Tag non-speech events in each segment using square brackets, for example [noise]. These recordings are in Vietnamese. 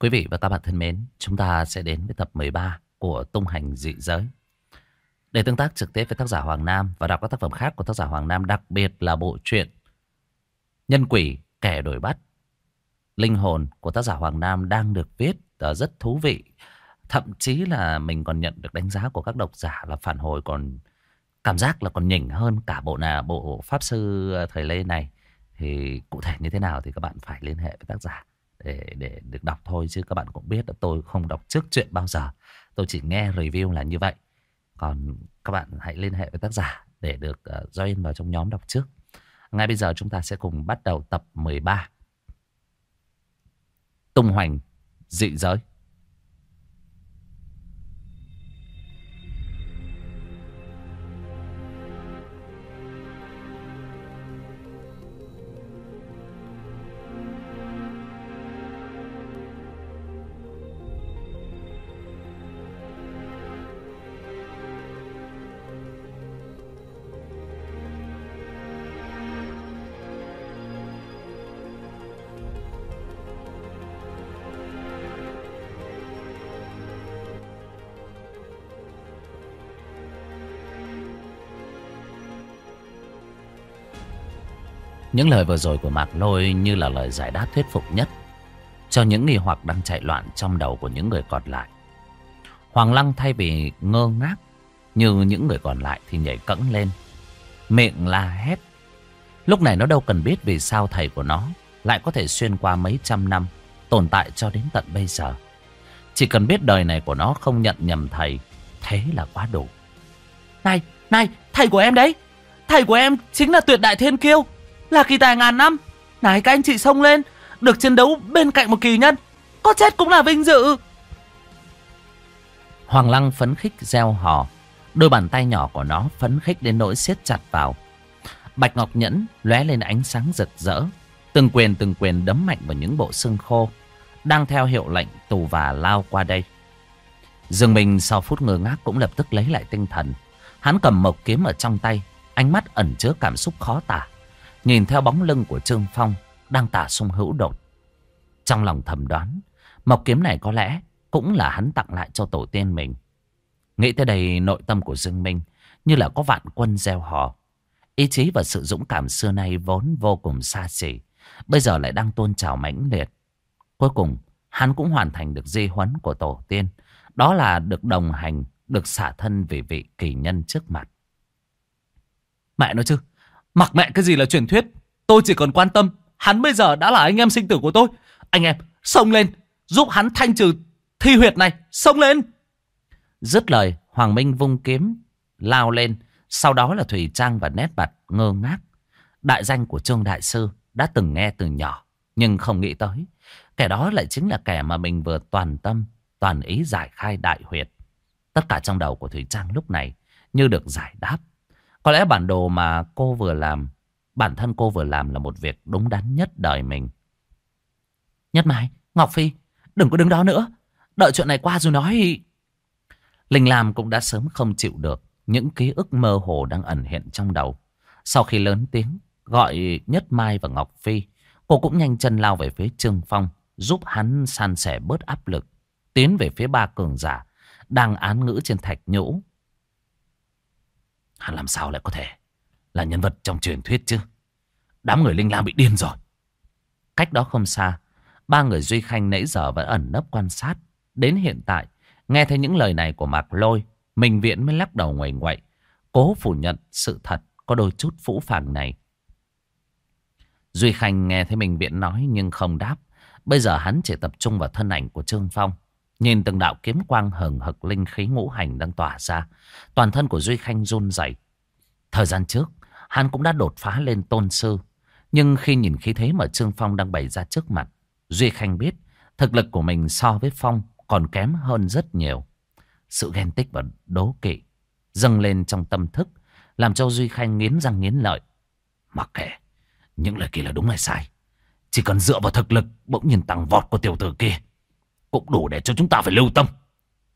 Quý vị và các bạn thân mến, chúng ta sẽ đến với tập 13 của Tung Hành Dị Giới. Để tương tác trực tiếp với tác giả Hoàng Nam và đọc các tác phẩm khác của tác giả Hoàng Nam, đặc biệt là bộ truyện Nhân Quỷ Kẻ Đổi Bắt. Linh hồn của tác giả Hoàng Nam đang được viết ờ, rất thú vị. Thậm chí là mình còn nhận được đánh giá của các độc giả là phản hồi còn cảm giác là còn nhỉnh hơn cả bộ nào bộ Pháp Sư ờ, Thời Lê này. Thì cụ thể như thế nào thì các bạn phải liên hệ với tác giả để để được đọc thôi chứ các bạn cũng biết là tôi không đọc trước chuyện bao giờ. Tôi chỉ nghe review là như vậy. Còn các bạn hãy liên hệ với tác giả để được uh, join vào trong nhóm đọc trước. Ngay bây giờ chúng ta sẽ cùng bắt đầu tập 13. Tung hoành dị giới. Những lời vừa rồi của Mạc Lôi như là lời giải đáp thuyết phục nhất cho những nghi hoặc đang chạy loạn trong đầu của những người còn lại. Hoàng Lăng thay vì ngơ ngác như những người còn lại thì nhảy cẫng lên, miệng la hét. Lúc này nó đâu cần biết vì sao thầy của nó lại có thể xuyên qua mấy trăm năm tồn tại cho đến tận bây giờ. Chỉ cần biết đời này của nó không nhận nhầm thầy, thế là quá đủ. Này, này, thầy của em đấy, thầy của em chính là tuyệt đại thiên kiêu. Là kỳ tài ngàn năm. Này, các anh chị xông lên. Được chiến đấu bên cạnh một kỳ nhân. Có chết cũng là vinh dự. Hoàng Lăng phấn khích gieo hò. Đôi bàn tay nhỏ của nó phấn khích đến nỗi siết chặt vào. Bạch Ngọc Nhẫn lóe lên ánh sáng rực rỡ. Từng quyền từng quyền đấm mạnh vào những bộ xương khô. Đang theo hiệu lệnh tù và lao qua đây. Dương Minh sau phút ngơ ngác cũng lập tức lấy lại tinh thần. Hắn cầm mộc kiếm ở trong tay. Ánh mắt ẩn chứa cảm xúc khó tả. Nhìn theo bóng lưng của Trương Phong đang tả sung hữu đột. Trong lòng thầm đoán, mộc kiếm này có lẽ cũng là hắn tặng lại cho tổ tiên mình. Nghĩ tới đây nội tâm của Dương Minh như là có vạn quân gieo hò. Ý chí và sự dũng cảm xưa nay vốn vô cùng xa xỉ. Bây giờ lại đang tôn trào mãnh liệt. Cuối cùng, hắn cũng hoàn thành được di huấn của tổ tiên. Đó là được đồng hành, được xả thân vì vị kỳ nhân trước mặt. Mẹ nói chứ, Mặc mẹ cái gì là truyền thuyết. Tôi chỉ còn quan tâm, Hắn bây giờ đã là anh em sinh tử của tôi. Anh em, xông lên, Giúp hắn thanh trừ thi huyệt này, Xông lên. Dứt lời, Hoàng Minh vung kiếm, Lao lên. Sau đó là Thủy Trang và nét mặt ngơ ngác. Đại danh của Trương Đại Sư Đã từng nghe từ nhỏ, Nhưng không nghĩ tới. Kẻ đó lại chính là kẻ mà mình vừa toàn tâm, Toàn ý giải khai đại huyệt. Tất cả trong đầu của Thủy Trang lúc này Như được giải đáp có lẽ bản đồ mà cô vừa làm, bản thân cô vừa làm là một việc đúng đắn nhất đời mình. Nhất Mai, Ngọc Phi, đừng có đứng đó nữa. Đợi chuyện này qua rồi nói. Linh Lam cũng đã sớm không chịu được những ký ức mơ hồ đang ẩn hiện trong đầu. Sau khi lớn tiếng, gọi Nhất Mai và Ngọc Phi, cô cũng nhanh chân lao về phía Trương Phong, giúp hắn san sẻ bớt áp lực, tiến về phía ba cường giả, đang án ngữ trên thạch nhũ Hắn làm sao lại có thể là nhân vật trong truyền thuyết chứ? Đám người Linh Lam bị điên rồi. Cách đó không xa, ba người Duy Khanh nãy giờ vẫn ẩn nấp quan sát. Đến hiện tại, nghe thấy những lời này của Mạc Lôi, Minh Viễn mới lắc đầu ngoảnh ngoậy, cố phủ nhận sự thật có đôi chút phũ phàng này. Duy Khanh nghe thấy Minh Viễn nói nhưng không đáp. Bây giờ hắn chỉ tập trung vào thân ảnh của Trương Phong. Nhìn từng đạo kiếm quang hừng hực linh khí ngũ hành đang tỏa ra. Toàn thân của Duy Khanh run rẩy. Thời gian trước, hắn cũng đã đột phá lên tôn sư. Nhưng khi nhìn khí thế mà Trương Phong đang bày ra trước mặt, Duy Khanh biết thực lực của mình so với Phong còn kém hơn rất nhiều. Sự ghen tích và đố kỵ dâng lên trong tâm thức, làm cho Duy Khanh nghiến răng nghiến lợi. Mặc kệ, những lời kia là đúng hay sai. Chỉ cần dựa vào thực lực bỗng nhìn tăng vọt của tiểu tử kia cũng đủ để cho chúng ta phải lưu tâm.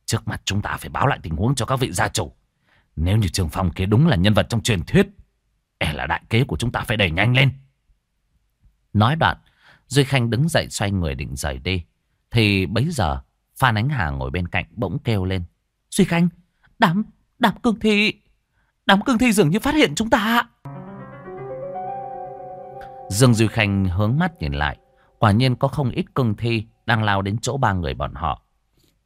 Trước mặt chúng ta phải báo lại tình huống cho các vị gia chủ. Nếu như Trường Phong kia đúng là nhân vật trong truyền thuyết, e là đại kế của chúng ta phải đẩy nhanh lên. Nói đoạn, Duy Khanh đứng dậy xoay người định rời đi. Thì bấy giờ Phan Ánh Hà ngồi bên cạnh bỗng kêu lên. Duy Khanh, đám, đám cương thi, đám cương thi dường như phát hiện chúng ta. Dương Duy Khanh hướng mắt nhìn lại. Quả nhiên có không ít cương thi đang lao đến chỗ ba người bọn họ.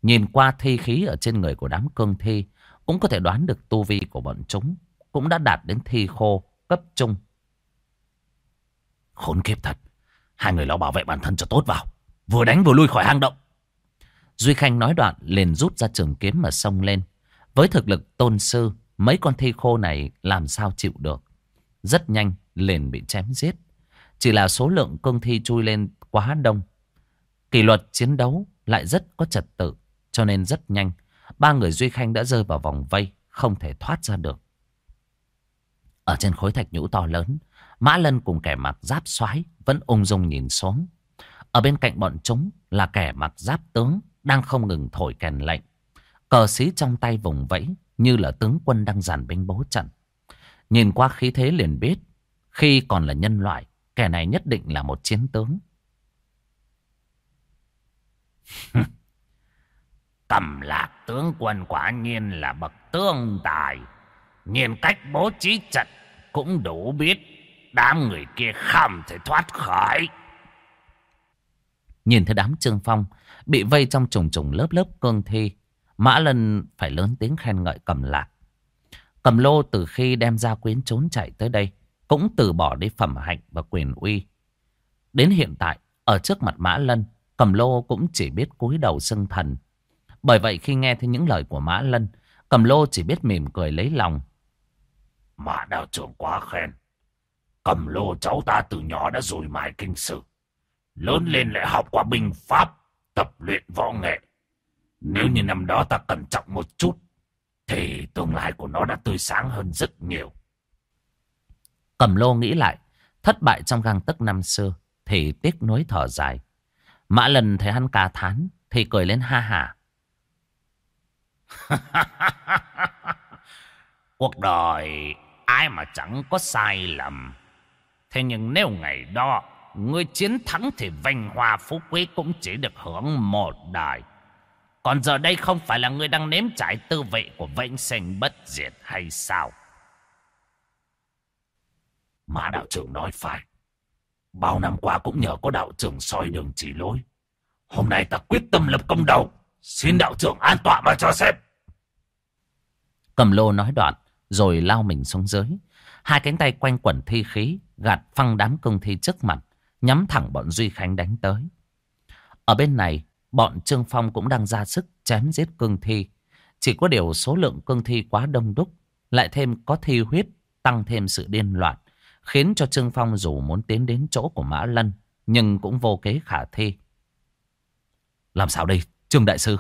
Nhìn qua thi khí ở trên người của đám cương thi, cũng có thể đoán được tu vi của bọn chúng. Cũng đã đạt đến thi khô, cấp trung. Khốn kiếp thật. Hai người lo bảo vệ bản thân cho tốt vào. Vừa đánh vừa lui khỏi hang động. Duy Khanh nói đoạn liền rút ra trường kiếm mà xông lên. Với thực lực tôn sư, mấy con thi khô này làm sao chịu được. Rất nhanh liền bị chém giết. Chỉ là số lượng cương thi chui lên quá đông. Kỷ luật chiến đấu lại rất có trật tự. Cho nên rất nhanh, ba người Duy Khanh đã rơi vào vòng vây, không thể thoát ra được. Ở trên khối thạch nhũ to lớn, Mã Lân cùng kẻ mặc giáp xoái vẫn ung dung nhìn xuống. Ở bên cạnh bọn chúng là kẻ mặc giáp tướng đang không ngừng thổi kèn lệnh. Cờ xí trong tay vùng vẫy như là tướng quân đang dàn binh bố trận. Nhìn qua khí thế liền biết, khi còn là nhân loại, kẻ này nhất định là một chiến tướng. [laughs] Cầm lạc tướng quân quả nhiên là bậc tương tài. Nhìn cách bố trí trận cũng đủ biết đám người kia không thể thoát khỏi. Nhìn thấy đám Trương Phong bị vây trong trùng trùng lớp lớp cương thi, Mã Lân phải lớn tiếng khen ngợi cầm lạc. Cầm lô từ khi đem ra quyến trốn chạy tới đây, cũng từ bỏ đi phẩm hạnh và quyền uy. Đến hiện tại, ở trước mặt Mã Lân, cầm lô cũng chỉ biết cúi đầu xưng thần. Bởi vậy khi nghe thấy những lời của Mã Lân, cầm lô chỉ biết mỉm cười lấy lòng. Mã đạo trưởng quá khen. Cầm lô cháu ta từ nhỏ đã rồi mãi kinh sử. Lớn lên lại học qua binh pháp, tập luyện võ nghệ. Nếu như năm đó ta cẩn trọng một chút, thì tương lai của nó đã tươi sáng hơn rất nhiều. Cầm lô nghĩ lại, thất bại trong gang tấc năm xưa, thì tiếc nuối thở dài. Mã lần thấy hắn cà thán, thì cười lên ha hả. [laughs] Cuộc đời ai mà chẳng có sai lầm. Thế nhưng nếu ngày đó Ngươi chiến thắng thì vinh hoa phú quý cũng chỉ được hưởng một đời. Còn giờ đây không phải là ngươi đang nếm trải tư vị của vĩnh sinh bất diệt hay sao? Mã đạo trưởng nói phải. Bao năm qua cũng nhờ có đạo trưởng soi đường chỉ lối. Hôm nay ta quyết tâm lập công đầu. Xin đạo trưởng an tọa mà cho xem. Cầm lô nói đoạn, rồi lao mình xuống dưới. Hai cánh tay quanh quẩn thi khí, gạt phăng đám công thi trước mặt nhắm thẳng bọn Duy Khánh đánh tới. Ở bên này, bọn Trương Phong cũng đang ra sức chém giết cương thi. Chỉ có điều số lượng cương thi quá đông đúc, lại thêm có thi huyết, tăng thêm sự điên loạn, khiến cho Trương Phong dù muốn tiến đến chỗ của Mã Lân, nhưng cũng vô kế khả thi. Làm sao đây, Trương Đại Sư?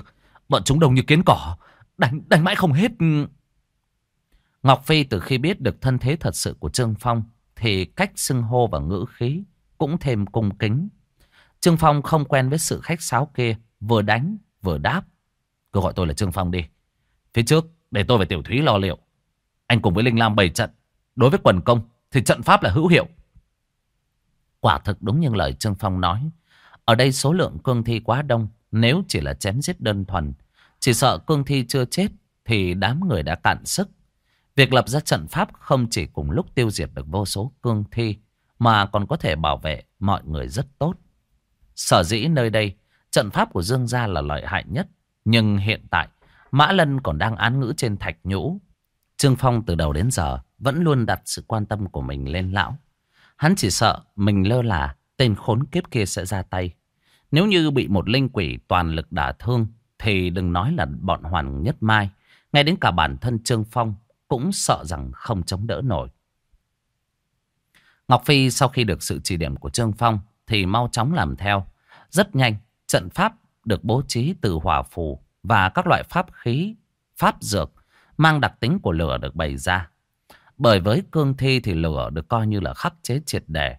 Bọn chúng đông như kiến cỏ, đánh, đánh mãi không hết. Ngọc Phi từ khi biết được thân thế thật sự của Trương Phong, thì cách xưng hô và ngữ khí cũng thêm cung kính. Trương Phong không quen với sự khách sáo kia, vừa đánh vừa đáp. Cứ gọi tôi là Trương Phong đi. Phía trước, để tôi và Tiểu Thúy lo liệu. Anh cùng với Linh Lam bày trận. Đối với quần công, thì trận pháp là hữu hiệu. Quả thực đúng như lời Trương Phong nói. Ở đây số lượng cương thi quá đông. Nếu chỉ là chém giết đơn thuần, chỉ sợ cương thi chưa chết, thì đám người đã cạn sức. Việc lập ra trận pháp không chỉ cùng lúc tiêu diệt được vô số cương thi, mà còn có thể bảo vệ mọi người rất tốt. Sở dĩ nơi đây, trận pháp của Dương Gia là lợi hại nhất. Nhưng hiện tại, Mã Lân còn đang án ngữ trên thạch nhũ. Trương Phong từ đầu đến giờ vẫn luôn đặt sự quan tâm của mình lên lão. Hắn chỉ sợ mình lơ là tên khốn kiếp kia sẽ ra tay. Nếu như bị một linh quỷ toàn lực đả thương, thì đừng nói là bọn hoàng Nhất Mai. Ngay đến cả bản thân Trương Phong cũng sợ rằng không chống đỡ nổi. Ngọc Phi sau khi được sự chỉ điểm của Trương Phong thì mau chóng làm theo. Rất nhanh, trận pháp được bố trí từ hỏa phù và các loại pháp khí, pháp dược mang đặc tính của lửa được bày ra. Bởi với cương thi thì lửa được coi như là khắc chế triệt đề.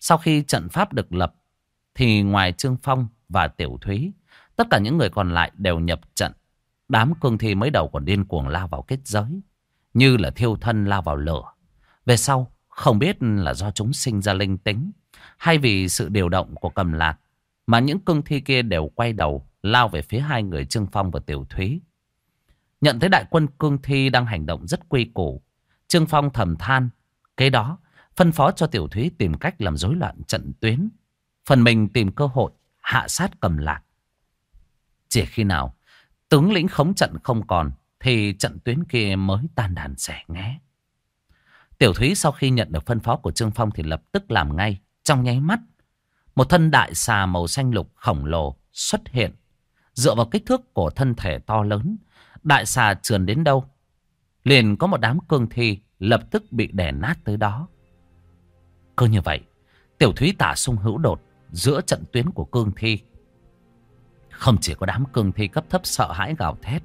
Sau khi trận pháp được lập thì ngoài Trương Phong và Tiểu Thúy, tất cả những người còn lại đều nhập trận. Đám cương thi mới đầu còn điên cuồng lao vào kết giới, như là thiêu thân lao vào lửa. Về sau, không biết là do chúng sinh ra linh tính hay vì sự điều động của cầm lạc Mà những cương thi kia đều quay đầu Lao về phía hai người Trương Phong và Tiểu Thúy Nhận thấy đại quân cương thi đang hành động rất quy củ Trương Phong thầm than Kế đó phân phó cho Tiểu Thúy tìm cách làm rối loạn trận tuyến Phần mình tìm cơ hội hạ sát cầm lạc Chỉ khi nào tướng lĩnh khống trận không còn Thì trận tuyến kia mới tan đàn xẻ nghé Tiểu Thúy sau khi nhận được phân phó của Trương Phong thì lập tức làm ngay. Trong nháy mắt, một thân đại xà màu xanh lục khổng lồ xuất hiện. Dựa vào kích thước của thân thể to lớn, đại xà trườn đến đâu. Liền có một đám cương thi lập tức bị đè nát tới đó. Cứ như vậy, Tiểu Thúy tả sung hữu đột giữa trận tuyến của cương thi. Không chỉ có đám cương thi cấp thấp sợ hãi gào thét,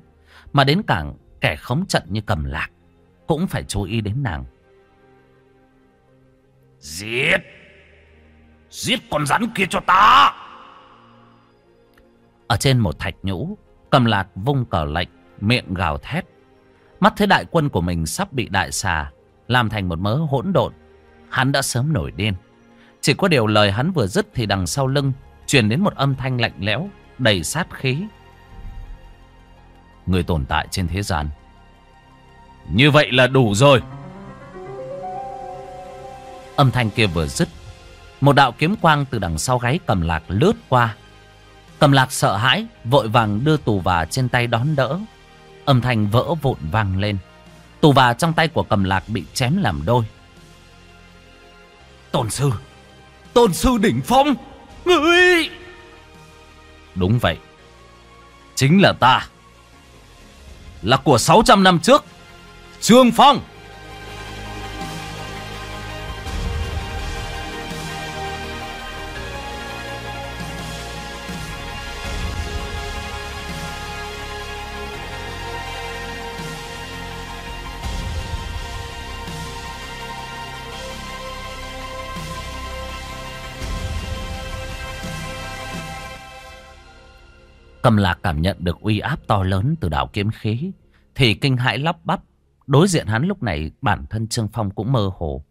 mà đến cả kẻ khống trận như cầm lạc cũng phải chú ý đến nàng. Giết! Giết con rắn kia cho ta! Ở trên một thạch nhũ, cầm lạc vung cờ lệnh, miệng gào thét. Mắt thấy đại quân của mình sắp bị đại xà, làm thành một mớ hỗn độn. Hắn đã sớm nổi điên. Chỉ có điều lời hắn vừa dứt thì đằng sau lưng truyền đến một âm thanh lạnh lẽo, đầy sát khí. Người tồn tại trên thế gian. Như vậy là đủ rồi. Âm thanh kia vừa dứt Một đạo kiếm quang từ đằng sau gáy cầm lạc lướt qua Cầm lạc sợ hãi Vội vàng đưa tù và trên tay đón đỡ Âm thanh vỡ vụn vang lên. Tù và trong tay của cầm lạc bị chém làm đôi. Tôn sư Tôn sư đỉnh phong Ngươi! Đúng vậy. Chính là ta. Là của 600 năm trước Trương Phong Cầm lạc cảm nhận được uy áp to lớn từ đạo kiếm khí. Thì kinh hãi lắp bắp. Đối diện hắn lúc này, bản thân Trương Phong cũng mơ hồ.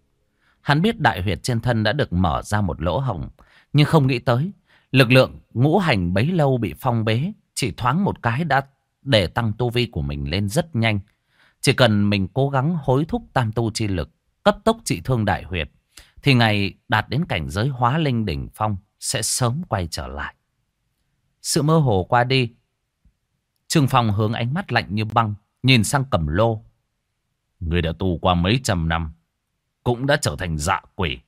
Hắn biết đại huyệt trên thân đã được mở ra một lỗ hồng. Nhưng không nghĩ tới. Lực lượng ngũ hành bấy lâu bị phong bế. Chỉ thoáng một cái đã để tăng tu vi của mình lên rất nhanh. Chỉ cần mình cố gắng hối thúc tam tu chi lực. Cấp tốc trị thương đại huyệt. Thì ngày đạt đến cảnh giới hóa linh đỉnh phong sẽ sớm quay trở lại. Sự mơ hồ qua đi. Trương Phong hướng ánh mắt lạnh như băng, nhìn sang cẩm lô. Người đã tù qua mấy trăm năm, cũng đã trở thành dạ quỷ.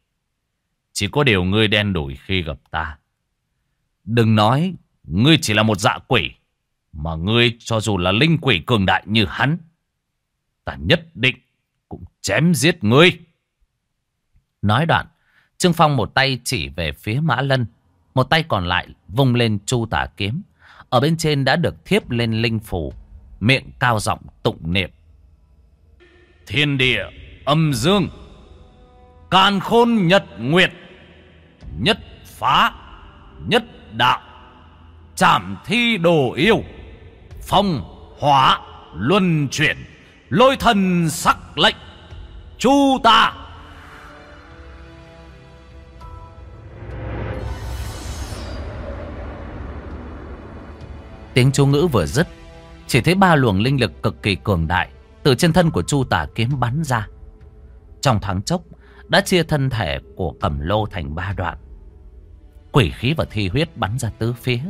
Chỉ có điều ngươi đen đổi khi gặp ta. Đừng nói, ngươi chỉ là một dạ quỷ, mà ngươi cho dù là linh quỷ cường đại như hắn. Ta nhất định cũng chém giết ngươi. Nói đoạn, Trương Phong một tay chỉ về phía Mã Lân. Một tay còn lại vung lên chu tả kiếm. Ở bên trên đã được thiếp lên linh phủ. Miệng cao giọng tụng niệm. Thiên địa, âm dương. Can khôn nhật nguyệt. Nhất phá. Nhất đạo. Chảm thi đồ yêu. Phong hóa luân chuyển. Lôi thần sắc lệnh. Chu tả. Tiếng chú ngữ vừa dứt, Chỉ thấy ba luồng linh lực cực kỳ cường đại Từ trên thân của chu tả kiếm bắn ra. Trong thoáng chốc, Đã chia thân thể của cẩm lô thành ba đoạn. Quỷ khí và thi huyết bắn ra tứ phía.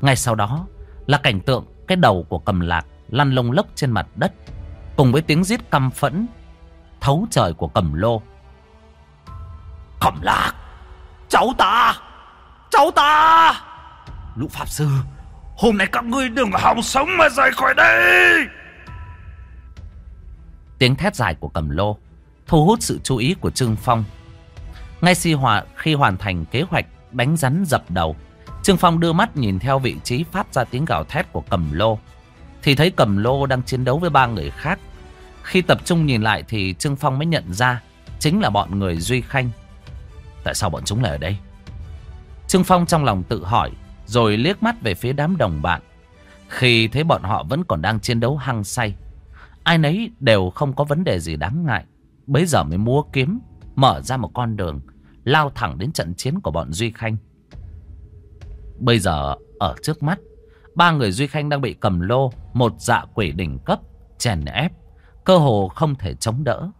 Ngay sau đó Là cảnh tượng cái đầu của cầm lạc Lăn lông lốc trên mặt đất, Cùng với tiếng giết căm phẫn, Thấu trời của cầm lô. Cầm lạc! Cháu ta! Cháu ta! Lũ Pháp Sư! Hôm nay các ngươi đừng hòng sống mà rời khỏi đây. Tiếng thét dài của cầm lô Thu hút sự chú ý của Trương Phong. Ngay khi, hòa, khi hoàn thành kế hoạch Đánh rắn dập đầu Trương Phong đưa mắt nhìn theo vị trí phát ra tiếng gào thét của cầm lô. Thì thấy cầm lô đang chiến đấu với ba người khác. Khi tập trung nhìn lại thì Trương Phong mới nhận ra Chính là bọn người Duy Khanh. Tại sao bọn chúng lại ở đây? Trương Phong trong lòng tự hỏi rồi liếc mắt về phía đám đồng bạn. Khi thấy bọn họ vẫn còn đang chiến đấu hăng say. Ai nấy đều không có vấn đề gì đáng ngại. Bấy giờ mới múa kiếm, mở ra một con đường, lao thẳng đến trận chiến của bọn Duy Khanh. Bây giờ ở trước mắt Ba người Duy Khanh đang bị cầm lô Một dạ quỷ đỉnh cấp Chèn ép Cơ hồ không thể chống đỡ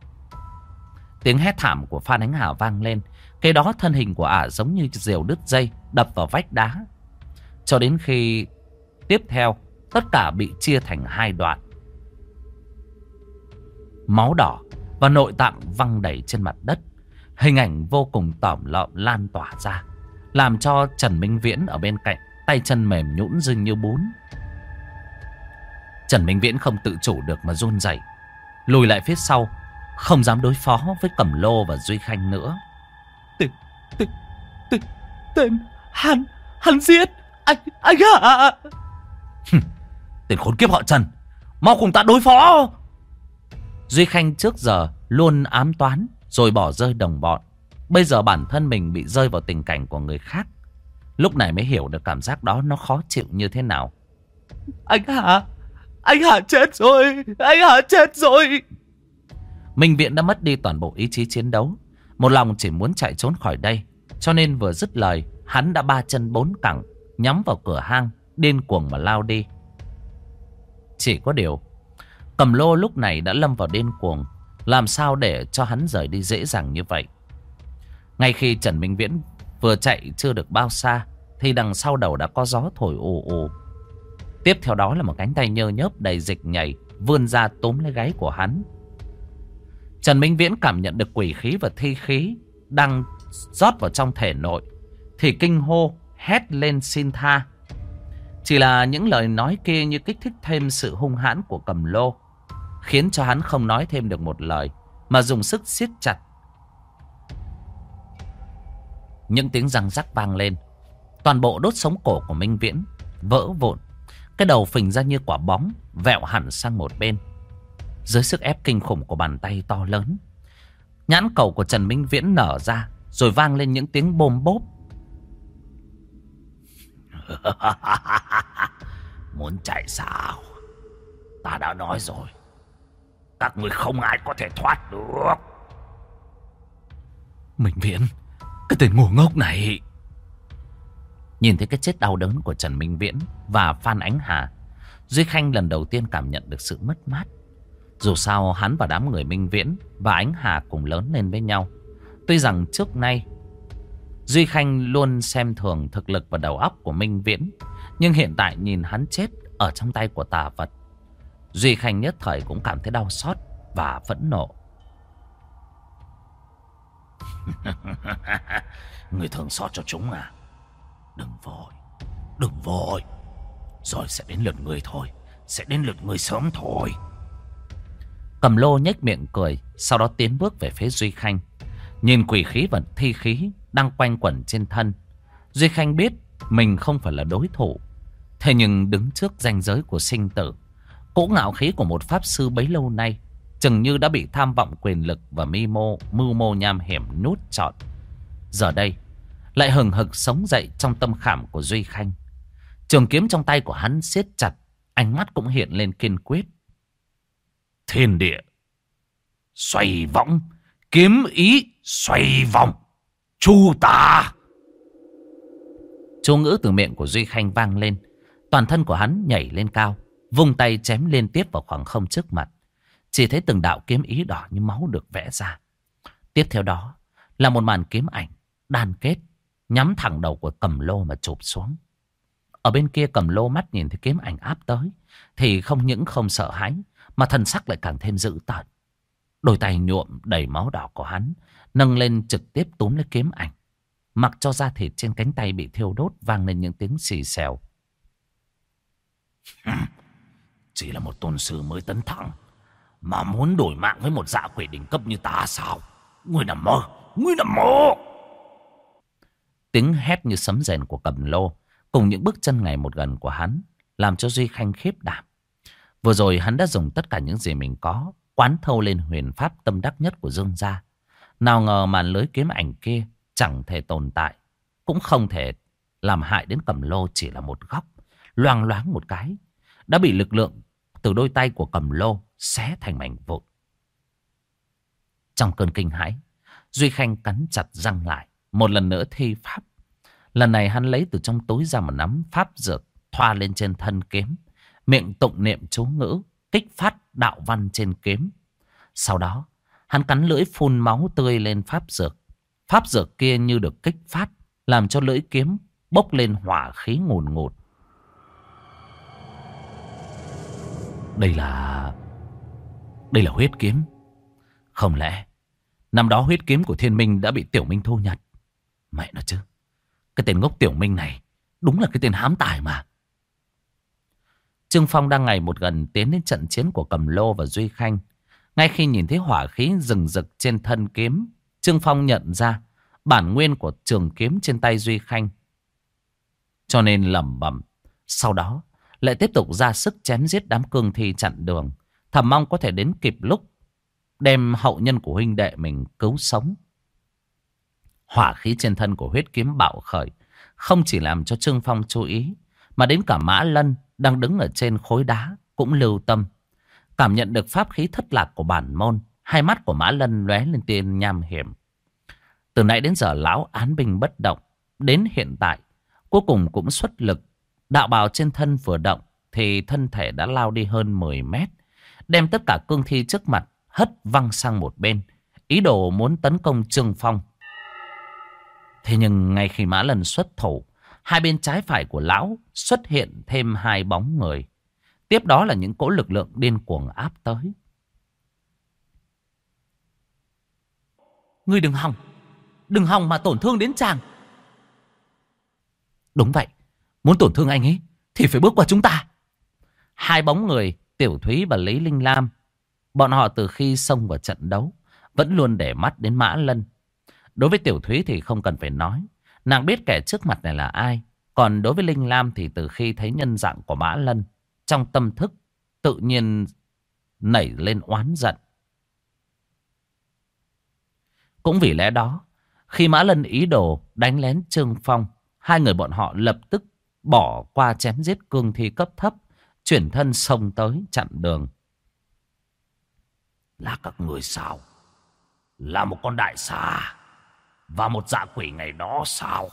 Tiếng hét thảm của Phan Ánh Hà vang lên Cái đó thân hình của ả giống như diều đứt dây Đập vào vách đá cho đến khi Tiếp theo, Tất cả bị chia thành hai đoạn. Máu đỏ Và nội tạng văng đầy trên mặt đất. Hình ảnh vô cùng tỏm lợm lan tỏa ra, Làm cho Trần Minh Viễn ở bên cạnh Tay chân mềm nhũn dưng như bún. Trần Minh Viễn không tự chủ được mà run rẩy, Lùi lại phía sau, Không dám đối phó với Cẩm Lô và Duy Khanh nữa. Tên Tên Tên Tên Hắn Hắn giết! Anh Anh hả? Tên khốn kiếp họ Trần. Mau cùng ta đối phó. Duy Khanh trước giờ luôn ám toán Rồi bỏ rơi đồng bọn. Bây giờ bản thân mình bị rơi vào tình cảnh của người khác. Lúc này mới hiểu được cảm giác đó nó khó chịu như thế nào. Anh Hà Anh Hà chết rồi? Anh Hà chết rồi? Minh Viện đã mất đi toàn bộ ý chí chiến đấu. Một lòng chỉ muốn chạy trốn khỏi đây. Cho nên vừa dứt lời Hắn đã ba chân bốn cẳng Nhắm vào cửa hang, Điên cuồng mà lao đi. Chỉ có điều, Cầm lô lúc này đã lâm vào điên cuồng, Làm sao để cho hắn rời đi dễ dàng như vậy? Ngay khi Trần Minh Viễn Vừa chạy chưa được bao xa, Thì đằng sau đầu đã có gió thổi ù ù. Tiếp theo đó là một cánh tay nhơ nhớp đầy dịch nhảy, Vươn ra tóm lấy gáy của hắn. Trần Minh Viễn cảm nhận được quỷ khí và thi khí Đang rót vào trong thể nội, Thì kinh hô hét lên xin tha. Chỉ là những lời nói kia như kích thích thêm sự hung hãn của cầm lô, Khiến cho hắn không nói thêm được một lời, Mà dùng sức siết chặt. Những tiếng răng rắc vang lên. Toàn bộ đốt sống cổ của Minh Viễn, Vỡ vụn. Cái đầu phình ra như quả bóng, Vẹo hẳn sang một bên. Dưới sức ép kinh khủng của bàn tay to lớn, Nhãn cầu của Trần Minh Viễn nở ra, Rồi vang lên những tiếng bôm bốp. [laughs] Muốn chạy sao? Ta đã nói rồi. Các người không ai có thể thoát được. Minh Viễn Cái tên ngu ngốc này. Nhìn thấy cái chết đau đớn của Trần Minh Viễn Và Phan Ánh Hà Duy Khanh lần đầu tiên cảm nhận được sự mất mát. Dù sao hắn và đám người Minh Viễn Và Ánh Hà cùng lớn lên với nhau. Tuy rằng trước nay Duy Khanh luôn xem thường thực lực và đầu óc của Minh Viễn, Nhưng hiện tại nhìn hắn chết Ở trong tay của tà vật. Duy Khanh nhất thời cũng cảm thấy đau xót Và phẫn nộ. [laughs] Người thường xót cho chúng à? Đừng vội Đừng vội. Rồi sẽ đến lượt người thôi, Sẽ đến lượt người sớm thôi. Cầm lô nhếch miệng cười, Sau đó tiến bước về phía Duy Khanh. Nhìn quỷ khí và thi khí đang quanh quẩn trên thân. Duy Khanh biết mình không phải là đối thủ Thế nhưng đứng trước ranh giới của sinh tử Cỗ ngạo khí của một pháp sư bấy lâu nay Chừng như đã bị tham vọng quyền lực Và mi mô, mưu mô nham hiểm nút trọn. Giờ đây Lại hừng hực sống dậy trong tâm khảm của Duy Khanh. Trường kiếm trong tay của hắn siết chặt Ánh mắt cũng hiện lên kiên quyết. Thiên địa Xoay võng Kiếm ý xoay vòng Chu ta Chú ngữ từ miệng của Duy Khanh vang lên. Toàn thân của hắn nhảy lên cao vùng tay chém liên tiếp vào khoảng không trước mặt. Chỉ thấy từng đạo kiếm ý đỏ như máu được vẽ ra. Tiếp theo đó Là một màn kiếm ảnh Đan kết, Nhắm thẳng đầu của cầm lô mà chụp xuống. Ở bên kia cầm lô mắt nhìn thấy kiếm ảnh áp tới, Thì không những không sợ hãi, Mà thần sắc lại càng thêm dữ tợn. Đôi tay nhuộm đầy máu đỏ của hắn Nâng lên trực tiếp túm lấy kiếm ảnh. Mặc cho da thịt trên cánh tay bị thiêu đốt Vang lên những tiếng xì xèo. [laughs] Chỉ là một tôn sư mới tấn thẳng Mà muốn đổi mạng với một dạ quỷ đỉnh cấp như ta sao? Ngươi nằm mơ Ngươi nằm mơ! Tiếng hét như sấm rền của cầm lô Cùng những bước chân ngày một gần của hắn Làm cho Duy Khanh khiếp đảm. Vừa rồi hắn đã dùng tất cả những gì mình có Quán thâu lên huyền pháp tâm đắc nhất của Dương gia nào ngờ màn lưới kiếm ảnh kia Chẳng thể tồn tại Cũng không thể làm hại đến cầm lô chỉ là một góc Loang loáng một cái Đã bị lực lượng từ đôi tay của cầm lô Xé thành mảnh vụn Trong cơn kinh hãi Duy Khanh cắn chặt răng lại Một lần nữa thi pháp Lần này hắn lấy từ trong túi ra một nắm pháp dược thoa lên trên thân kiếm. Miệng tụng niệm chú ngữ, kích phát đạo văn trên kiếm. Sau đó, hắn cắn lưỡi phun máu tươi lên pháp dược. Pháp dược kia như được kích phát, làm cho lưỡi kiếm bốc lên hỏa khí ngùn ngụt. Đây là... Đây là huyết kiếm. Không lẽ năm đó huyết kiếm của thiên minh đã bị tiểu minh thu nhặt? Mẹ nó chứ. Cái tên ngốc tiểu minh này đúng là cái tên hám tài mà. Trương Phong đang ngày một gần tiến đến trận chiến của Cầm Lô và Duy Khanh. Ngay khi nhìn thấy hỏa khí rừng rực trên thân kiếm, Trương Phong nhận ra bản nguyên của trường kiếm trên tay Duy Khanh. Cho nên lẩm bẩm, sau đó lại tiếp tục ra sức chém giết đám cương thi chặn đường, thầm mong có thể đến kịp lúc đem hậu nhân của huynh đệ mình cứu sống. Hỏa khí trên thân của huyết kiếm bạo khởi, không chỉ làm cho Trương Phong chú ý, mà đến cả Mã Lân đang đứng ở trên khối đá cũng lưu tâm. Cảm nhận được pháp khí thất lạc của bản môn, hai mắt của Mã Lân lóe lên tiên nham hiểm. Từ nãy đến giờ lão án binh bất động, đến hiện tại, cuối cùng cũng xuất lực. Đạo bào trên thân vừa động, thì thân thể đã lao đi hơn 10 mét, đem tất cả cương thi trước mặt hất văng sang một bên, ý đồ muốn tấn công Trương Phong. Thế nhưng ngay khi Mã Lân xuất thủ, hai bên trái phải của lão xuất hiện thêm hai bóng người. Tiếp đó là những cỗ lực lượng điên cuồng áp tới. Ngươi đừng hòng, đừng hòng mà tổn thương đến chàng. Đúng vậy, muốn tổn thương anh ấy thì phải bước qua chúng ta. Hai bóng người, Tiểu Thúy và Lý Linh Lam, bọn họ từ khi xông vào trận đấu vẫn luôn để mắt đến Mã Lân. Đối với Tiểu Thúy thì không cần phải nói. Nàng biết kẻ trước mặt này là ai. Còn đối với Linh Lam thì từ khi thấy nhân dạng của Mã Lân, trong tâm thức tự nhiên nảy lên oán giận. Cũng vì lẽ đó, khi Mã Lân ý đồ đánh lén Trương Phong, hai người bọn họ lập tức bỏ qua chém giết cương thi cấp thấp, chuyển thân sông tới chặn đường. Là các người sao? Là một con đại xà và một dạ quỷ ngày đó sao?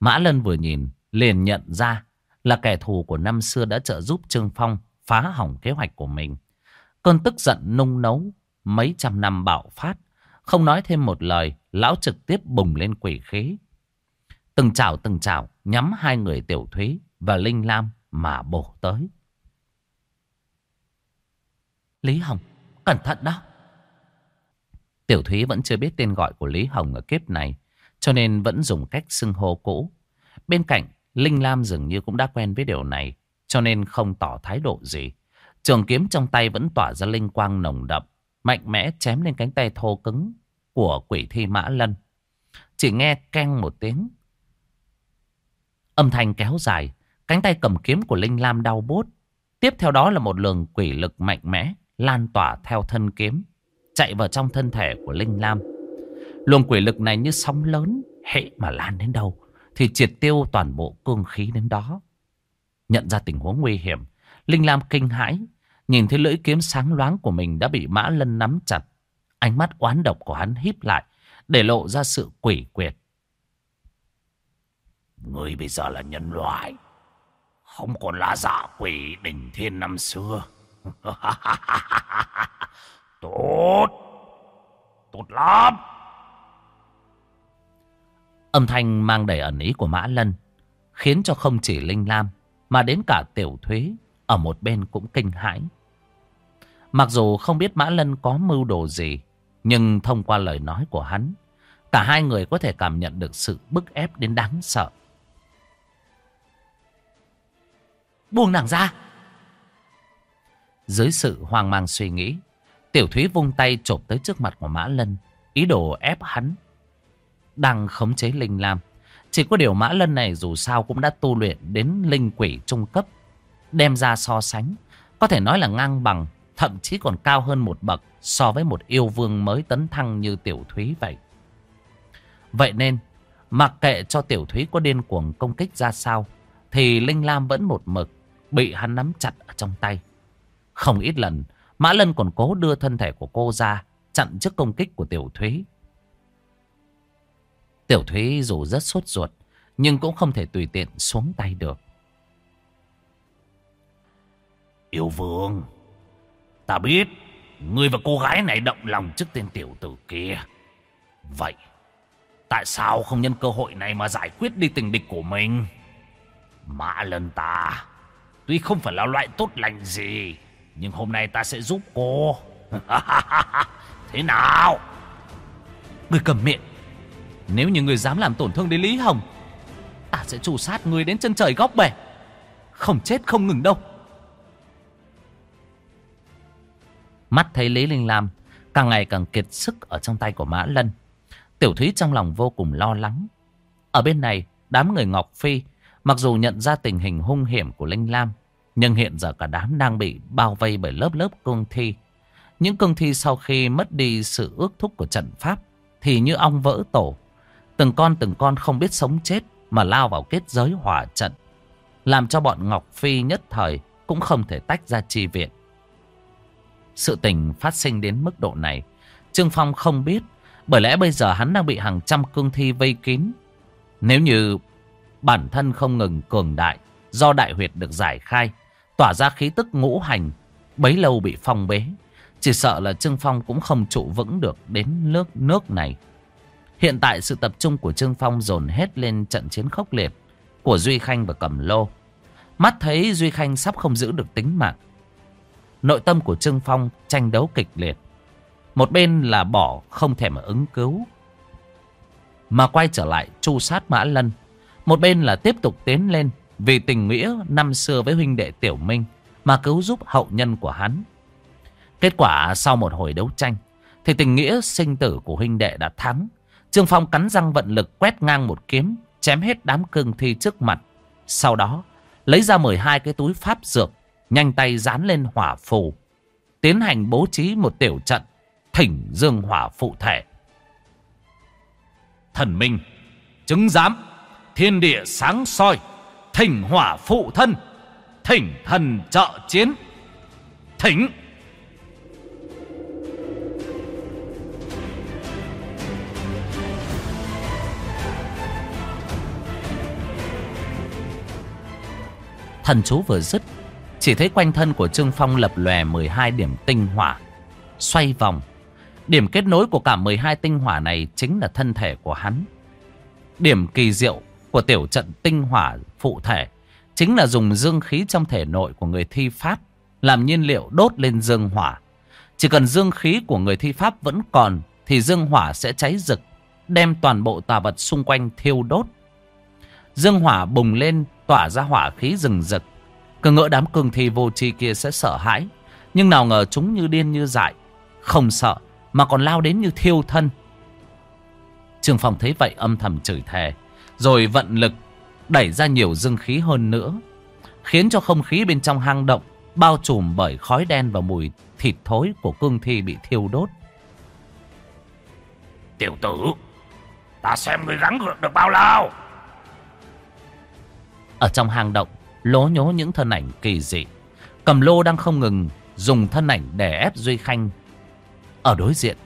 Mã Lân vừa nhìn, liền nhận ra là kẻ thù của năm xưa đã trợ giúp Trương Phong phá hỏng kế hoạch của mình. Cơn tức giận nung nấu, mấy trăm năm bạo phát. Không nói thêm một lời, lão trực tiếp bùng lên quỷ khí. Từng chảo từng chảo, nhắm hai người tiểu thúy và Linh Lam mà bổ tới. Lý Hồng, cẩn thận đó. Tiểu Thúy vẫn chưa biết tên gọi của Lý Hồng ở kiếp này, cho nên vẫn dùng cách xưng hô cũ. Bên cạnh, Linh Lam dường như cũng đã quen với điều này, cho nên không tỏ thái độ gì. Trường kiếm trong tay vẫn tỏa ra linh quang nồng đậm, mạnh mẽ chém lên cánh tay thô cứng của quỷ thi Mã Lân. Chỉ nghe keng một tiếng. Âm thanh kéo dài, cánh tay cầm kiếm của Linh Lam đau bốt. Tiếp theo đó là một luồng quỷ lực mạnh mẽ lan tỏa theo thân kiếm chạy vào trong thân thể của Linh Lam. Luồng quỷ lực này như sóng lớn, hệ mà lan đến đâu, thì triệt tiêu toàn bộ cương khí đến đó. Nhận ra tình huống nguy hiểm, Linh Lam kinh hãi, nhìn thấy lưỡi kiếm sáng loáng của mình đã bị Mã Lân nắm chặt. Ánh mắt oán độc của hắn híp lại, để lộ ra sự quỷ quyệt. Người bây giờ là nhân loại, không còn là giả quỷ đỉnh thiên năm xưa. [laughs] Tốt Tốt lắm Âm thanh mang đầy ẩn ý của Mã Lân Khiến cho không chỉ Linh Lam Mà đến cả Tiểu Thuế Ở một bên cũng kinh hãi. Mặc dù không biết Mã Lân có mưu đồ gì Nhưng thông qua lời nói của hắn Cả hai người có thể cảm nhận được sự bức ép đến đáng sợ. Buông nàng ra! Dưới sự hoang mang suy nghĩ Tiểu Thúy vung tay chộp tới trước mặt của Mã Lân, ý đồ ép hắn. Đang khống chế Linh Lam. Chỉ có điều Mã Lân này dù sao cũng đã tu luyện đến linh quỷ trung cấp. Đem ra so sánh, có thể nói là ngang bằng, thậm chí còn cao hơn một bậc so với một yêu vương mới tấn thăng như Tiểu Thúy vậy. Vậy nên, mặc kệ cho Tiểu Thúy có điên cuồng công kích ra sao, thì Linh Lam vẫn một mực bị hắn nắm chặt ở trong tay. Không ít lần, Mã Lân còn cố đưa thân thể của cô ra chặn trước công kích của Tiểu Thúy. Tiểu Thúy dù rất sốt ruột, nhưng cũng không thể tùy tiện xuống tay được. Yêu vương, ta biết ngươi và cô gái này động lòng trước tên tiểu tử kia. Vậy, tại sao không nhân cơ hội này mà giải quyết đi tình địch của mình? Mã lần ta, tuy không phải là loại tốt lành gì, nhưng hôm nay ta sẽ giúp cô. [laughs] Thế nào? Người cầm miệng. Nếu như người dám làm tổn thương đến Lý Hồng, ta sẽ trù sát người đến chân trời góc bể. Không chết không ngừng đâu. Mắt thấy Lý Linh Lam càng ngày càng kiệt sức ở trong tay của Mã Lân. Tiểu Thúy trong lòng vô cùng lo lắng. Ở bên này, đám người Ngọc Phi, mặc dù nhận ra tình hình hung hiểm của Linh Lam, nhưng hiện giờ cả đám đang bị bao vây bởi lớp lớp cương thi. Những cương thi sau khi mất đi sự ước thúc của trận pháp, thì như ong vỡ tổ. Từng con từng con không biết sống chết mà lao vào kết giới hỏa trận. Làm cho bọn Ngọc Phi nhất thời cũng không thể tách ra chi viện. Sự tình phát sinh đến mức độ này, Trương Phong không biết, bởi lẽ bây giờ hắn đang bị hàng trăm cương thi vây kín. Nếu như bản thân không ngừng cường đại, do đại huyệt được giải khai, tỏa ra khí tức ngũ hành, bấy lâu bị phong bế, chỉ sợ là Trương Phong cũng không trụ vững được đến nước nước này. Hiện tại sự tập trung của Trương Phong dồn hết lên trận chiến khốc liệt của Duy Khanh và Cẩm Lô. Mắt thấy Duy Khanh sắp không giữ được tính mạng. Nội tâm của Trương Phong tranh đấu kịch liệt. Một bên là bỏ không thể mà ứng cứu. Mà quay trở lại chu sát Mã Lân. Một bên là tiếp tục tiến lên, vì tình nghĩa năm xưa với huynh đệ Tiểu Minh mà cứu giúp hậu nhân của hắn. Kết quả sau một hồi đấu tranh, thì tình nghĩa sinh tử của huynh đệ đã thắng. Trương Phong cắn răng vận lực quét ngang một kiếm chém hết đám cương thi trước mặt. Sau đó lấy ra 12 cái túi pháp dược nhanh tay dán lên hỏa phù, tiến hành bố trí một tiểu trận, thỉnh dương hỏa phụ thể. Thần minh, chứng giám, thiên địa sáng soi, thỉnh hỏa phụ thân, thỉnh thần trợ chiến, thỉnh... Thần chú vừa dứt, chỉ thấy quanh thân của Trương Phong lập lòe 12 điểm tinh hỏa, Xoay vòng. Điểm kết nối của cả 12 tinh hỏa này chính là thân thể của hắn. Điểm kỳ diệu của tiểu trận tinh hỏa phụ thể Chính là dùng dương khí trong thể nội của người thi pháp Làm nhiên liệu đốt lên dương hỏa. Chỉ cần dương khí của người thi pháp vẫn còn Thì dương hỏa sẽ cháy rực, Đem toàn bộ tà vật xung quanh thiêu đốt. Dương hỏa bùng lên tỏa ra hỏa khí rừng rực cứ ngỡ đám cương thi vô tri kia sẽ sợ hãi. Nhưng nào ngờ chúng như điên như dại. Không sợ mà còn lao đến như thiêu thân. trường Phong thấy vậy âm thầm chửi thề. Rồi vận lực đẩy ra nhiều dương khí hơn nữa. Khiến cho không khí bên trong hang động bao trùm bởi khói đen và mùi thịt thối của cương thi bị thiêu đốt. Tiểu tử, ta xem người gắng gượng được bao lâu. Ở trong hang động, lố nhố những thân ảnh kỳ dị. Cầm lô đang không ngừng dùng thân ảnh để ép Duy Khanh. Ở đối diện,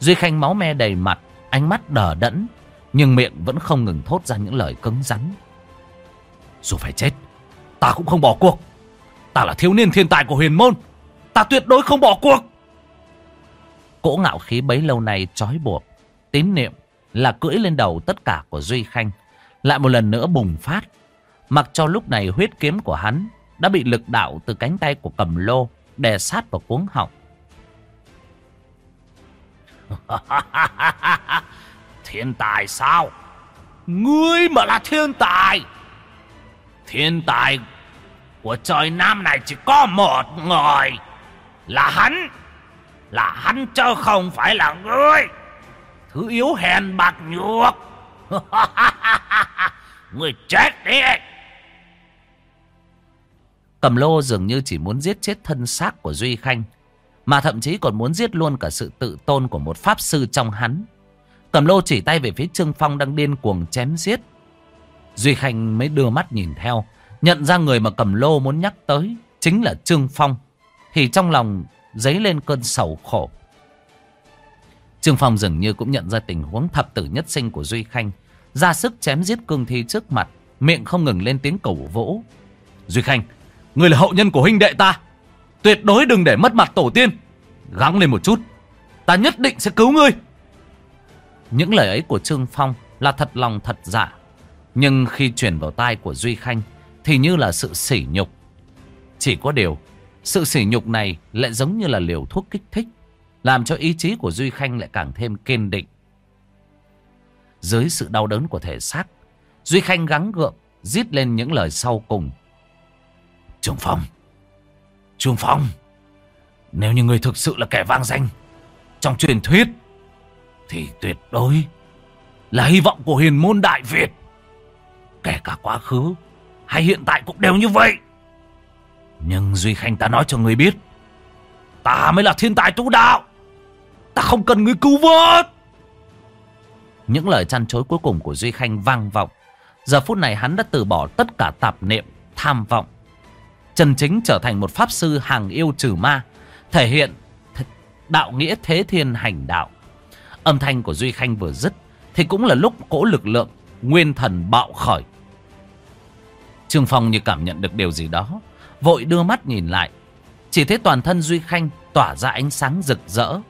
Duy Khanh máu me đầy mặt, ánh mắt đờ đẫn, nhưng miệng vẫn không ngừng thốt ra những lời cứng rắn. Dù phải chết, ta cũng không bỏ cuộc. Ta là thiếu niên thiên tài của huyền môn. Ta tuyệt đối không bỏ cuộc. Cỗ ngạo khí bấy lâu nay trói buộc, tín niệm là cưỡi lên đầu tất cả của Duy Khanh. Lại một lần nữa bùng phát Mặc cho lúc này huyết kiếm của hắn đã bị lực đạo từ cánh tay của cầm lô đè sát vào cuống họng. [laughs] thiên tài sao? Ngươi mà là thiên tài. Thiên tài của trời Nam này chỉ có một người. Là hắn. Là hắn chứ không phải là ngươi. Thứ yếu hèn bạc nhược. [laughs] ngươi chết đi. Cầm lô dường như chỉ muốn giết chết thân xác của Duy Khanh. Mà thậm chí còn muốn giết luôn cả sự tự tôn của một pháp sư trong hắn. Cầm lô chỉ tay về phía Trương Phong đang điên cuồng chém giết. Duy Khanh mới đưa mắt nhìn theo. Nhận ra người mà cầm lô muốn nhắc tới chính là Trương Phong. Thì trong lòng dấy lên cơn sầu khổ. Trương Phong dường như cũng nhận ra tình huống thập tử nhất sinh của Duy Khanh. ra sức chém giết cương thi trước mặt, miệng không ngừng lên tiếng cầu vỗ. Duy Khanh, người là hậu nhân của huynh đệ ta. Tuyệt đối đừng để mất mặt tổ tiên. Gắng lên một chút, ta nhất định sẽ cứu ngươi. Những lời ấy của Trương Phong là thật lòng thật dạ. Nhưng khi chuyển vào tai của Duy Khanh thì như là sự sỉ nhục. Chỉ có điều, sự sỉ nhục này lại giống như là liều thuốc kích thích, làm cho ý chí của Duy Khanh lại càng thêm kiên định. Dưới sự đau đớn của thể xác, Duy Khanh gắng gượng, Giết lên những lời sau cùng. Trương Phong, Trương Phong, nếu như người thực sự là kẻ vang danh trong truyền thuyết, thì tuyệt đối là hy vọng của hiền môn Đại Việt. Kể cả quá khứ hay hiện tại cũng đều như vậy. Nhưng Duy Khanh ta nói cho người biết, ta mới là thiên tài tu đạo. Ta không cần người cứu vớt. Những lời chăn chối cuối cùng của Duy Khanh vang vọng. Giờ phút này hắn đã từ bỏ tất cả tạp niệm, tham vọng. Trần Chính trở thành một pháp sư hàng yêu trừ ma, thể hiện đạo nghĩa thế thiên hành đạo. Âm thanh của Duy Khanh vừa dứt, thì cũng là lúc cỗ lực lượng nguyên thần bạo khởi. Trương Phong như cảm nhận được điều gì đó, vội đưa mắt nhìn lại. Chỉ thấy toàn thân Duy Khanh tỏa ra ánh sáng rực rỡ,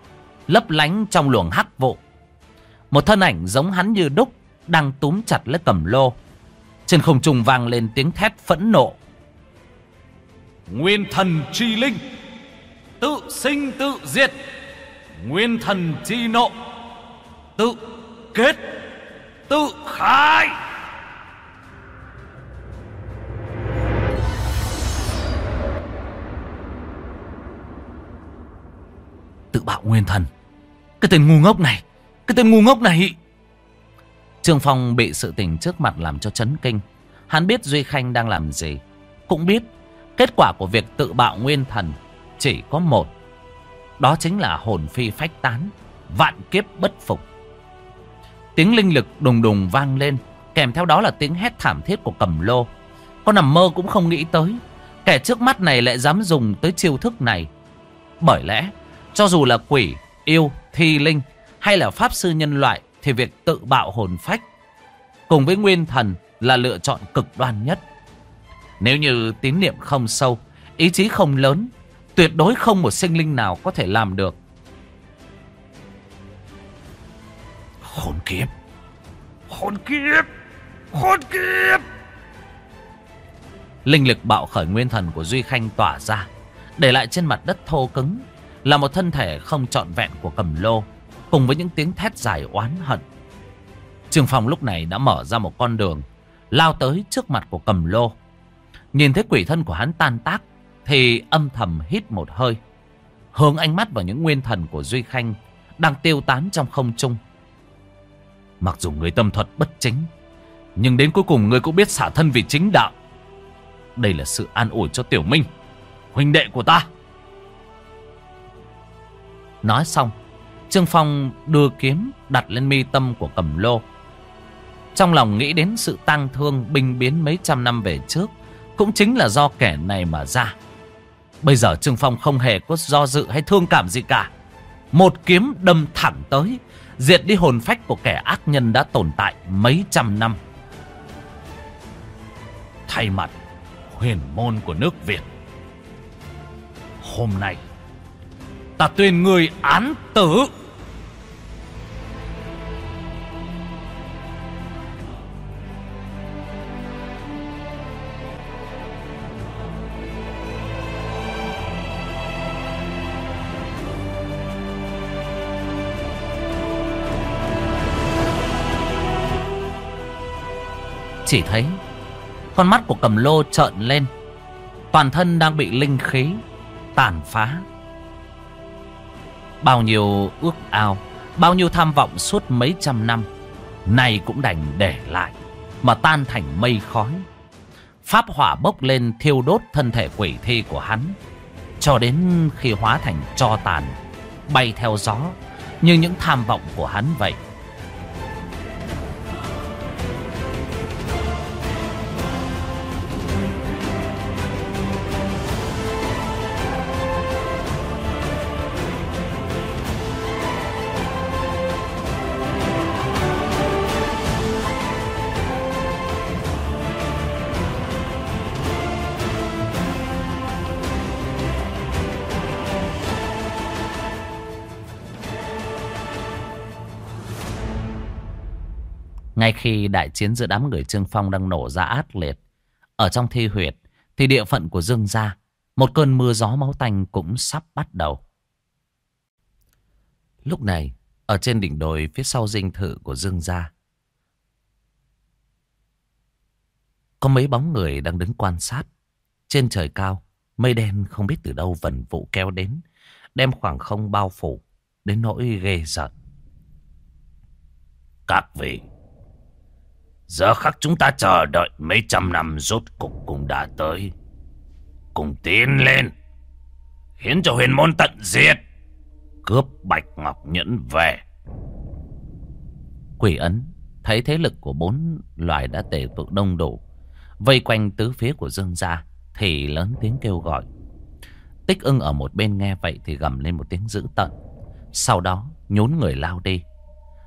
lấp lánh trong luồng hắc vụ. Một thân ảnh giống hắn như đúc đang túm chặt lấy cầm lô. Trên không trung vang lên tiếng thét phẫn nộ. Nguyên thần chi linh, tự sinh tự diệt. Nguyên thần chi nộ, tự kết, tự khai. Tự bạo nguyên thần. Cái tên ngu ngốc này. Cái tên ngu ngốc này. Trương Phong bị sự tình trước mặt làm cho chấn kinh. Hắn biết Duy Khanh đang làm gì. Cũng biết kết quả của việc tự bạo nguyên thần chỉ có một. Đó chính là hồn phi phách tán. Vạn kiếp bất phục. Tiếng linh lực đùng đùng vang lên. Kèm theo đó là tiếng hét thảm thiết của cầm lô. Con nằm mơ cũng không nghĩ tới. Kẻ trước mắt này lại dám dùng tới chiêu thức này. Bởi lẽ cho dù là quỷ, yêu, thi linh hay là pháp sư nhân loại thì việc tự bạo hồn phách cùng với nguyên thần là lựa chọn cực đoan nhất. Nếu như tín niệm không sâu, ý chí không lớn, tuyệt đối không một sinh linh nào có thể làm được. Hồn kiếp! Hồn kiếp! Hồn kiếp! Linh lực bạo khởi nguyên thần của Duy Khanh tỏa ra, để lại trên mặt đất thô cứng là một thân thể không trọn vẹn của cầm lô, cùng với những tiếng thét dài oán hận. Trường phòng lúc này đã mở ra một con đường, lao tới trước mặt của cầm lô. Nhìn thấy quỷ thân của hắn tan tác, thì âm thầm hít một hơi. Hướng ánh mắt vào những nguyên thần của Duy Khanh đang tiêu tán trong không trung. Mặc dù người tâm thuật bất chính, nhưng đến cuối cùng người cũng biết xả thân vì chính đạo. Đây là sự an ủi cho Tiểu Minh, huynh đệ của ta. Nói xong, Trương Phong đưa kiếm đặt lên mi tâm của cầm lô. Trong lòng nghĩ đến sự tang thương binh biến mấy trăm năm về trước, cũng chính là do kẻ này mà ra. Bây giờ Trương Phong không hề có do dự hay thương cảm gì cả. Một kiếm đâm thẳng tới, diệt đi hồn phách của kẻ ác nhân đã tồn tại mấy trăm năm. Thay mặt huyền môn của nước Việt. Hôm nay Ta tuyên người án tử Chỉ thấy Con mắt của cầm lô trợn lên, Toàn thân đang bị linh khí Tàn phá. Bao nhiêu ước ao, Bao nhiêu tham vọng suốt mấy trăm năm Này cũng đành để lại Mà tan thành mây khói. Pháp hỏa bốc lên thiêu đốt thân thể quỷ thi của hắn, Cho đến khi hóa thành cho tàn, Bay theo gió Như những tham vọng của hắn vậy. Ngay khi đại chiến giữa đám người Trương Phong đang nổ ra át liệt, ở trong thi huyệt, thì địa phận của Dương gia, một cơn mưa gió máu tanh cũng sắp bắt đầu. Lúc này, ở trên đỉnh đồi phía sau dinh thự của Dương gia, có mấy bóng người đang đứng quan sát. Trên trời cao, mây đen không biết từ đâu vần vụ kéo đến, đem khoảng không bao phủ, đến nỗi ghê giận. Các vị, giờ khắc chúng ta chờ đợi mấy trăm năm rốt cục cũng đã tới. Cùng tiến lên, khiến cho huyền môn tận diệt, cướp bạch ngọc nhẫn về. Quỷ ấn thấy thế lực của bốn loài đã tề tụ đông đủ, vây quanh tứ phía của Dương gia thì lớn tiếng kêu gọi. Tích ưng ở một bên nghe vậy thì gầm lên một tiếng dữ tận. Sau đó nhún người lao đi.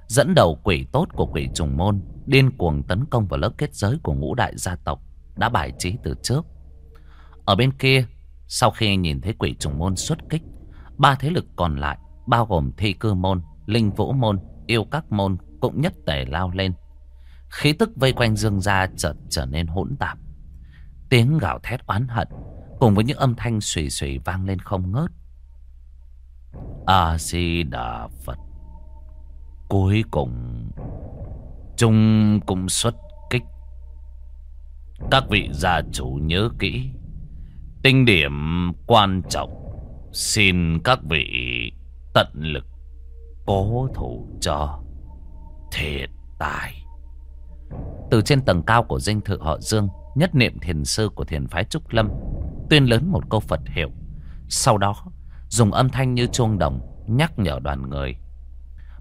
Dẫn đầu quỷ tốt của quỷ trùng môn điên cuồng tấn công vào lớp kết giới của ngũ đại gia tộc đã bài trí từ trước. Ở bên kia, sau khi nhìn thấy quỷ trùng môn xuất kích, ba thế lực còn lại bao gồm thi cư môn, linh vũ môn, yêu các môn cũng nhất tề lao lên. Khí tức vây quanh dương gia chợt trở nên hỗn tạp. Tiếng gào thét oán hận cùng với những âm thanh xùy xùy vang lên không ngớt. A-di-đà Phật Cuối cùng, Trung cũng xuất kích. Các vị gia chủ nhớ kỹ, Tinh điểm quan trọng, Xin các vị tận lực Cố thủ cho Thiệt tài. Từ trên tầng cao của dinh thự họ Dương, Nhất niệm thiền sư của thiền phái Trúc Lâm, Tuyên lớn một câu Phật hiệu. Sau đó, Dùng âm thanh như chuông đồng Nhắc nhở đoàn người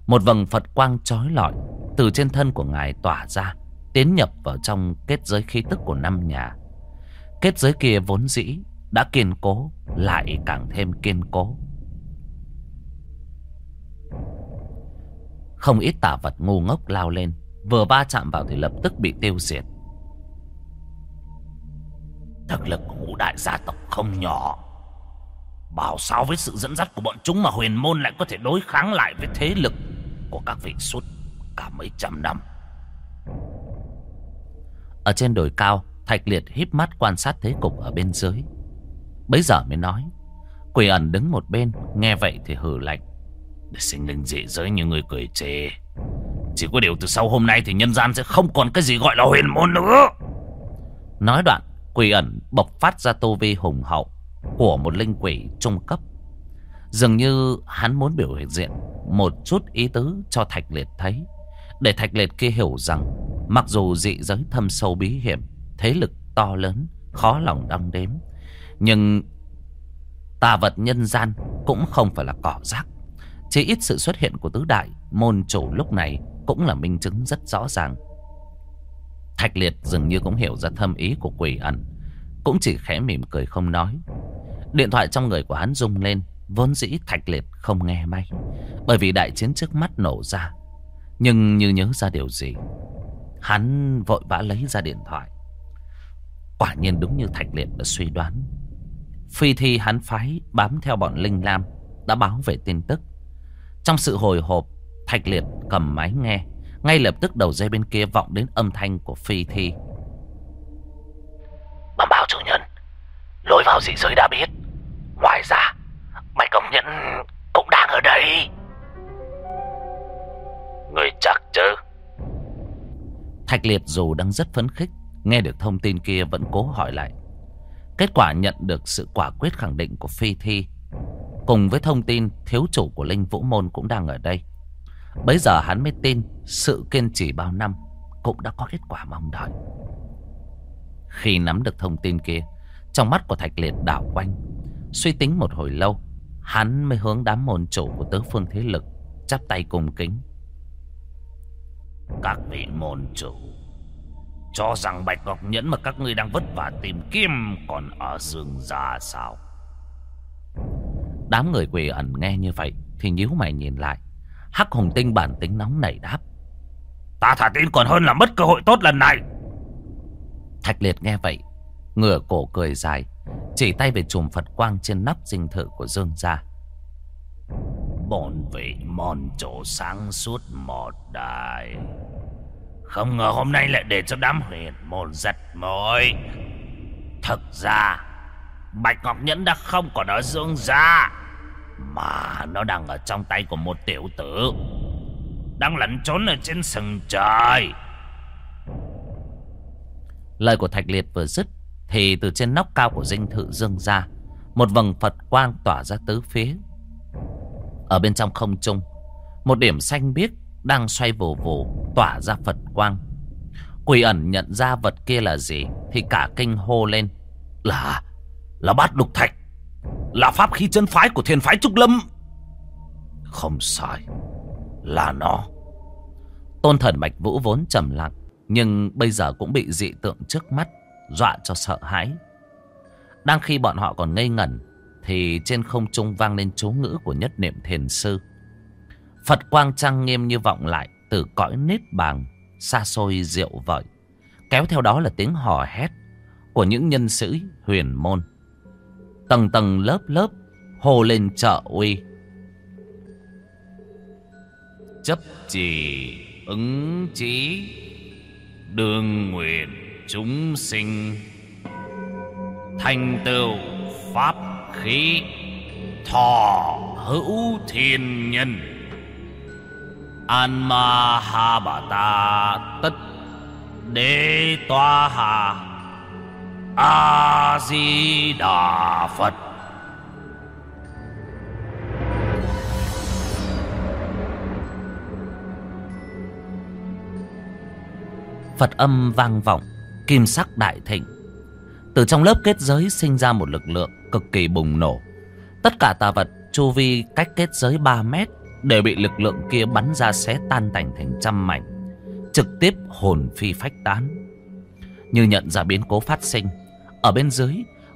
một vầng Phật quang trói lọi, Từ trên thân của ngài tỏa ra, Tiến nhập vào trong kết giới khí tức của năm nhà. Kết giới kia vốn dĩ Đã kiên cố, Lại càng thêm kiên cố. Không ít tả vật ngu ngốc lao lên, Vừa va chạm vào thì lập tức bị tiêu diệt. Thực lực của ngũ đại gia tộc không nhỏ. Bảo sao với sự dẫn dắt của bọn chúng mà huyền môn lại có thể đối kháng lại với thế lực? Của các vị suốt cả mấy trăm năm. Ở trên đồi cao, Thạch Liệt híp mắt quan sát thế cục ở bên dưới. Bấy giờ mới nói. Quỷ ẩn đứng một bên, nghe vậy thì hử lạnh. Để sinh linh dị giới như người cười chê. Chỉ có điều từ sau hôm nay thì nhân gian sẽ không còn cái gì gọi là huyền môn nữa. Nói đoạn, quỷ ẩn bộc phát ra tô vi hùng hậu của một linh quỷ trung cấp. Dường như hắn muốn biểu hiện diện một chút ý tứ cho Thạch Liệt thấy. Để Thạch Liệt kia hiểu rằng mặc dù dị giới thâm sâu bí hiểm, thế lực to lớn, khó lòng đong đếm. Nhưng tà vật nhân gian cũng không phải là cỏ rác. Chỉ ít sự xuất hiện của tứ đại môn chủ lúc này cũng là minh chứng rất rõ ràng. Thạch Liệt dường như cũng hiểu ra thâm ý của quỷ ẩn. Cũng chỉ khẽ mỉm cười không nói. Điện thoại trong người của hắn rung lên Vốn dĩ Thạch Liệt không nghe may Bởi vì đại chiến trước mắt nổ ra. Nhưng như nhớ ra điều gì, Hắn vội vã lấy ra điện thoại. Quả nhiên đúng như Thạch Liệt đã suy đoán. Phi thi hắn phái bám theo bọn Linh Lam Đã báo về tin tức. Trong sự hồi hộp, Thạch Liệt cầm máy nghe, Ngay lập tức đầu dây bên kia vọng đến âm thanh của Phi thi. Bẩm báo chủ nhân, Lối vào dị giới đã biết. Ngoài ra Bạch Công nhận cũng đang ở đây. Người chắc chứ? Thạch Liệt dù đang rất phấn khích, Nghe được thông tin kia vẫn cố hỏi lại. Kết quả nhận được sự quả quyết khẳng định của Phi Thi. Cùng với thông tin thiếu chủ của Linh Vũ Môn cũng đang ở đây. Bây giờ hắn mới tin sự kiên trì bao năm cũng đã có kết quả mong đợi Khi nắm được thông tin kia, Trong mắt của Thạch Liệt đảo quanh, Suy tính một hồi lâu Hắn mới hướng đám môn chủ của tứ phương thế lực Chắp tay cùng kính. Các vị môn chủ, Cho rằng Bạch Ngọc Nhẫn mà các ngươi đang vất vả tìm kiếm Còn ở dương gia sao? Đám người quỷ ẩn nghe như vậy Thì nhíu mày nhìn lại. Hắc hùng tinh bản tính nóng nảy đáp. Ta thả tin còn hơn là mất cơ hội tốt lần này. Thạch liệt nghe vậy Ngửa cổ cười dài Chỉ tay về chùm Phật quang trên nắp dinh thự của Dương gia. Bổn vị môn chủ sáng suốt một đời Không ngờ hôm nay lại để cho đám huyền môn giật mối Thực ra Bạch Ngọc Nhẫn đã không còn ở dương gia Mà nó đang ở trong tay của một tiểu tử Đang lẩn trốn ở trên sừng trời. Lời của Thạch Liệt vừa dứt thì từ trên nóc cao của dinh thự dương ra Một vầng Phật quang tỏa ra tứ phía Ở bên trong không trung Một điểm xanh biếc đang xoay vù vù tỏa ra Phật quang. Quỷ ẩn nhận ra vật kia là gì thì cả kinh hô lên. Là, là bát đục thạch. Là pháp khí chân phái của thiên phái Trúc Lâm. Không sai, là nó. Tôn thần Bạch Vũ vốn trầm lặng, nhưng bây giờ cũng bị dị tượng trước mắt, dọa cho sợ hãi. Đang khi bọn họ còn ngây ngẩn, thì trên không trung vang lên chú ngữ của nhất niệm thiền sư. Phật quang trang nghiêm như vọng lại từ cõi nết bàng xa xôi rượu vợi. Kéo theo đó là tiếng hò hét của những nhân sĩ huyền môn. Tầng tầng lớp lớp hồ lên trợ uy. Chấp trì ứng chí đường nguyện chúng sinh. Thành tựu pháp khí thọ hữu thiên nhân. An ma ha bà ta tất đế toa hà a di đà phật Phật âm vang vọng, kim sắc đại thịnh. Từ trong lớp kết giới sinh ra một lực lượng cực kỳ bùng nổ. Tất cả tà vật chu vi cách kết giới 3 mét đều bị lực lượng kia bắn ra xé tan tành thành trăm mảnh, trực tiếp hồn phi phách tán. Như nhận ra biến cố phát sinh, ở bên dưới,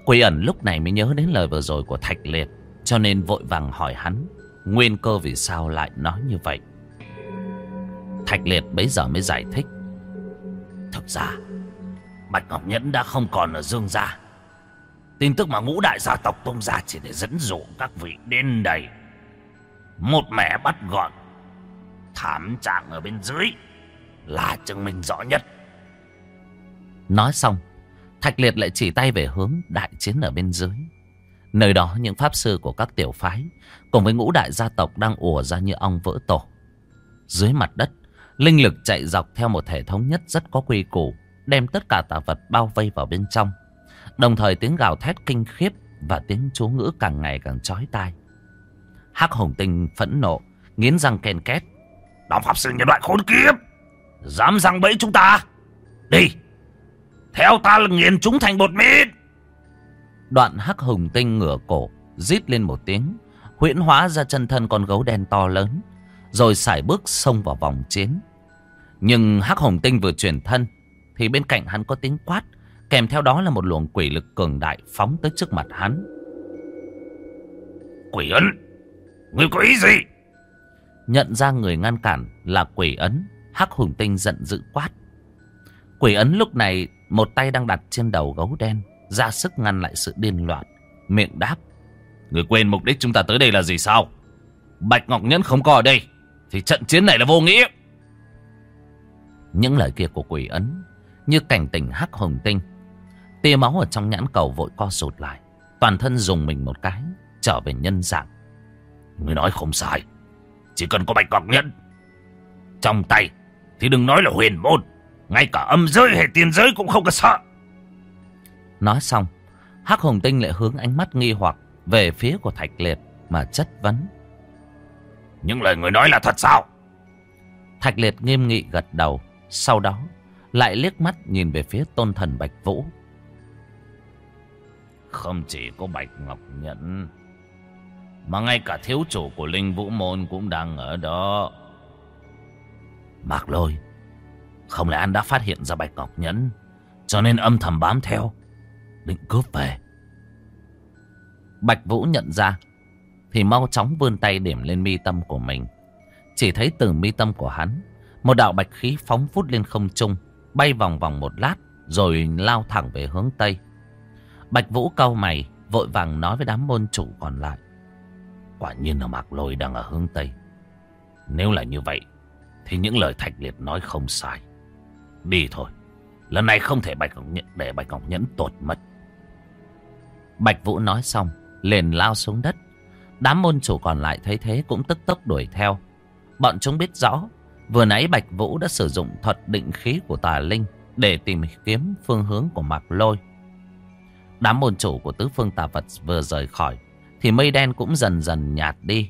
Quỷ ẩn lúc này mới nhớ đến lời vừa rồi của Thạch Liệt, cho nên vội vàng hỏi hắn, nguyên cơ vì sao lại nói như vậy. Thạch Liệt bấy giờ mới giải thích. Thực ra, Bạch Ngọc Nhẫn đã không còn ở Dương Gia. Tin tức mà ngũ đại gia tộc tung ra chỉ để dẫn dụ các vị đến đây. Một mẻ bắt gọn, Thảm trạng ở bên dưới Là chứng minh rõ nhất. Nói xong, Thạch Liệt lại chỉ tay về hướng đại chiến ở bên dưới. Nơi đó những pháp sư của các tiểu phái Cùng với ngũ đại gia tộc đang ùa ra như ong vỡ tổ. Dưới mặt đất, Linh lực chạy dọc theo một hệ thống nhất rất có quy củ. Đem tất cả tà vật bao vây vào bên trong Đồng thời tiếng gào thét kinh khiếp Và tiếng chú ngữ càng ngày càng chói tai Hắc hồng tinh phẫn nộ, nghiến răng ken két. Đám pháp sư nhân loại khốn kiếp, dám răng bẫy chúng ta. Đi, theo ta là nghiền chúng thành bột mịn. Đoạn hắc hồng tinh ngửa cổ, rít lên một tiếng, huyễn hóa ra chân thân con gấu đen to lớn, rồi xài bước xông vào vòng chiến. Nhưng hắc hồng tinh vừa chuyển thân, thì bên cạnh hắn có tiếng quát, kèm theo đó là một luồng quỷ lực cường đại phóng tới trước mặt hắn. Quỷ ấn! Ngươi có ý gì? Nhận ra người ngăn cản là quỷ ấn. Hắc hùng tinh giận dữ quát. Quỷ ấn lúc này một tay đang đặt trên đầu gấu đen. Ra sức ngăn lại sự điên loạn. Miệng đáp. Người quên mục đích chúng ta tới đây là gì sao? Bạch Ngọc Nhẫn không có ở đây. Thì trận chiến này là vô nghĩa. Những lời kia của quỷ ấn như cảnh tỉnh hắc hồng tinh. Tia máu ở trong nhãn cầu vội co sụt lại. Toàn thân dùng mình một cái, trở về nhân dạng. Người nói không sai Chỉ cần có bạch ngọc nhẫn Trong tay Thì đừng nói là huyền môn Ngay cả âm giới hay tiền giới cũng không có sợ Nói xong Hắc hồng tinh lại hướng ánh mắt nghi hoặc Về phía của thạch liệt Mà chất vấn Những lời người nói là thật sao Thạch liệt nghiêm nghị gật đầu Sau đó lại liếc mắt nhìn về phía tôn thần Bạch Vũ Không chỉ có Bạch Ngọc Nhẫn mà ngay cả thiếu chủ của Linh Vũ Môn cũng đang ở đó. Mạc Lôi, không lẽ anh đã phát hiện ra Bạch Ngọc Nhẫn, cho nên âm thầm bám theo, định cướp về. Bạch Vũ nhận ra, thì mau chóng vươn tay điểm lên mi tâm của mình. Chỉ thấy từ mi tâm của hắn, một đạo bạch khí phóng vút lên không trung, bay vòng vòng một lát, rồi lao thẳng về hướng Tây. Bạch Vũ cau mày, vội vàng nói với đám môn chủ còn lại. Quả nhiên là Mạc Lôi đang ở hướng Tây. Nếu là như vậy, thì những lời Thạch Liệt nói không sai. Đi thôi. Lần này không thể Bạch Ngọc Nhẫn để Bạch Ngọc Nhẫn tột mất. Bạch Vũ nói xong, liền lao xuống đất. Đám môn chủ còn lại thấy thế cũng tức tốc đuổi theo. Bọn chúng biết rõ, vừa nãy Bạch Vũ đã sử dụng thuật định khí của tà linh để tìm kiếm phương hướng của Mạc Lôi. Đám môn chủ của tứ phương tà vật vừa rời khỏi, thì mây đen cũng dần dần nhạt đi.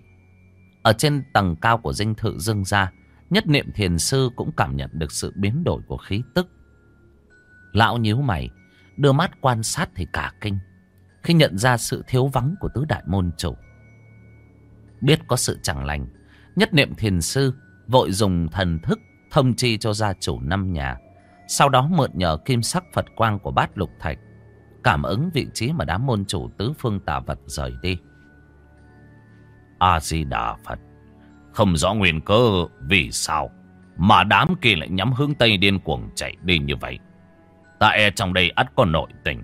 Ở trên tầng cao của dinh thự dương ra, nhất niệm thiền sư cũng cảm nhận được sự biến đổi của khí tức. Lão nhíu mày, đưa mắt quan sát thì cả kinh, khi nhận ra sự thiếu vắng của tứ đại môn chủ. Biết có sự chẳng lành, nhất niệm thiền sư vội dùng thần thức thông chi cho gia chủ năm nhà. Sau đó mượn nhờ kim sắc Phật quang của bát lục thạch, cảm ứng vị trí mà đám môn chủ tứ phương tà vật rời đi. A-di-đà Phật. Không rõ nguyên cơ vì sao mà đám kia lại nhắm hướng Tây điên cuồng chạy đi như vậy. Ta e trong đây ắt có nội tình.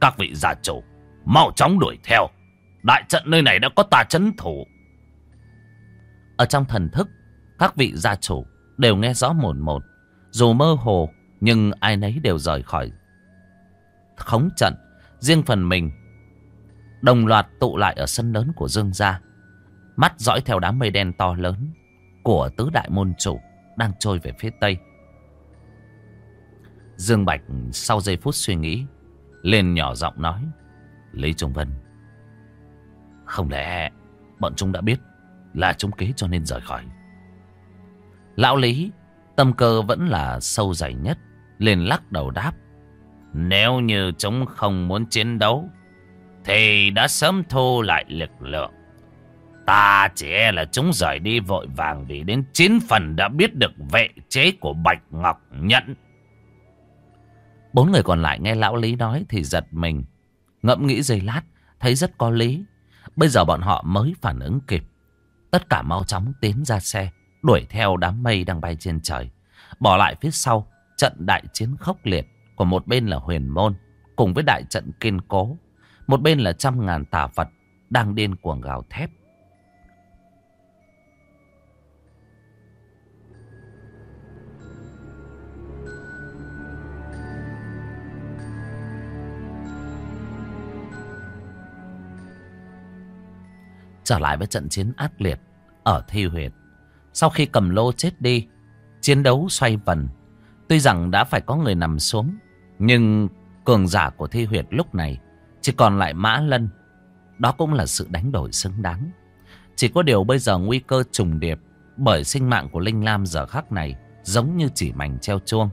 Các vị gia chủ, mau chóng đuổi theo. Đại trận nơi này đã có ta chấn thủ. Ở trong thần thức, các vị gia chủ đều nghe rõ một một. Dù mơ hồ, nhưng ai nấy đều rời khỏi khống trận. Riêng phần mình, đồng loạt tụ lại ở sân lớn của Dương gia. Mắt dõi theo đám mây đen to lớn của tứ đại môn chủ đang trôi về phía tây. Dương Bạch sau giây phút suy nghĩ, lên nhỏ giọng nói. Lý Trung Vân, không lẽ bọn chúng đã biết là chúng kế cho nên rời khỏi. Lão Lý, tâm cơ vẫn là sâu dày nhất, liền lắc đầu đáp. Nếu như chúng không muốn chiến đấu, thì đã sớm thu lại lực lượng. Ta chỉ e là chúng rời đi vội vàng vì đến chín phần đã biết được vệ chế của Bạch Ngọc Nhẫn. Bốn người còn lại nghe lão Lý nói thì giật mình. Ngẫm nghĩ giây lát, thấy rất có lý. Bây giờ bọn họ mới phản ứng kịp. Tất cả mau chóng tiến ra xe, đuổi theo đám mây đang bay trên trời. Bỏ lại phía sau, trận đại chiến khốc liệt của một bên là huyền môn, cùng với đại trận kiên cố. Một bên là trăm ngàn tà Phật đang điên cuồng gào thép. trở lại với trận chiến ác liệt ở Thi Huyệt. Sau khi cầm lô chết đi, chiến đấu xoay vần. Tuy rằng đã phải có người nằm xuống, nhưng cường giả của Thi Huyệt lúc này chỉ còn lại Mã Lân. Đó cũng là sự đánh đổi xứng đáng. Chỉ có điều bây giờ nguy cơ trùng điệp bởi sinh mạng của Linh Lam giờ khắc này giống như chỉ mảnh treo chuông.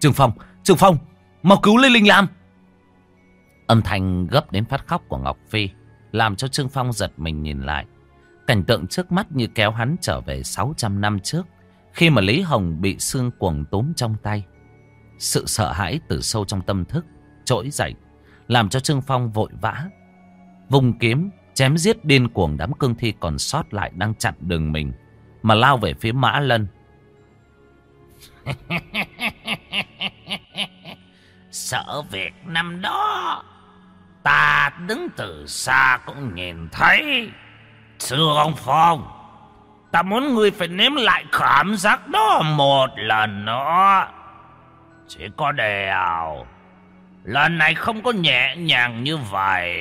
Trường Phong, Trường Phong, mau cứu lấy Linh Lam. Âm thanh gấp đến phát khóc của Ngọc Phi làm cho Trương Phong giật mình nhìn lại. Cảnh tượng trước mắt như kéo hắn trở về 600 năm trước, khi mà Lý Hồng bị xương cuồng túm trong tay. Sự sợ hãi từ sâu trong tâm thức, trỗi dậy, làm cho Trương Phong vội vã. Vùng kiếm, chém giết điên cuồng đám cương thi còn sót lại đang chặn đường mình, mà lao về phía Mã Lân. [laughs] Sợ việc năm đó Ta đứng từ xa cũng nhìn thấy Sương Phong Ta muốn ngươi phải nếm lại cảm giác đó một lần nữa. Chỉ có điều Lần này không có nhẹ nhàng như vậy.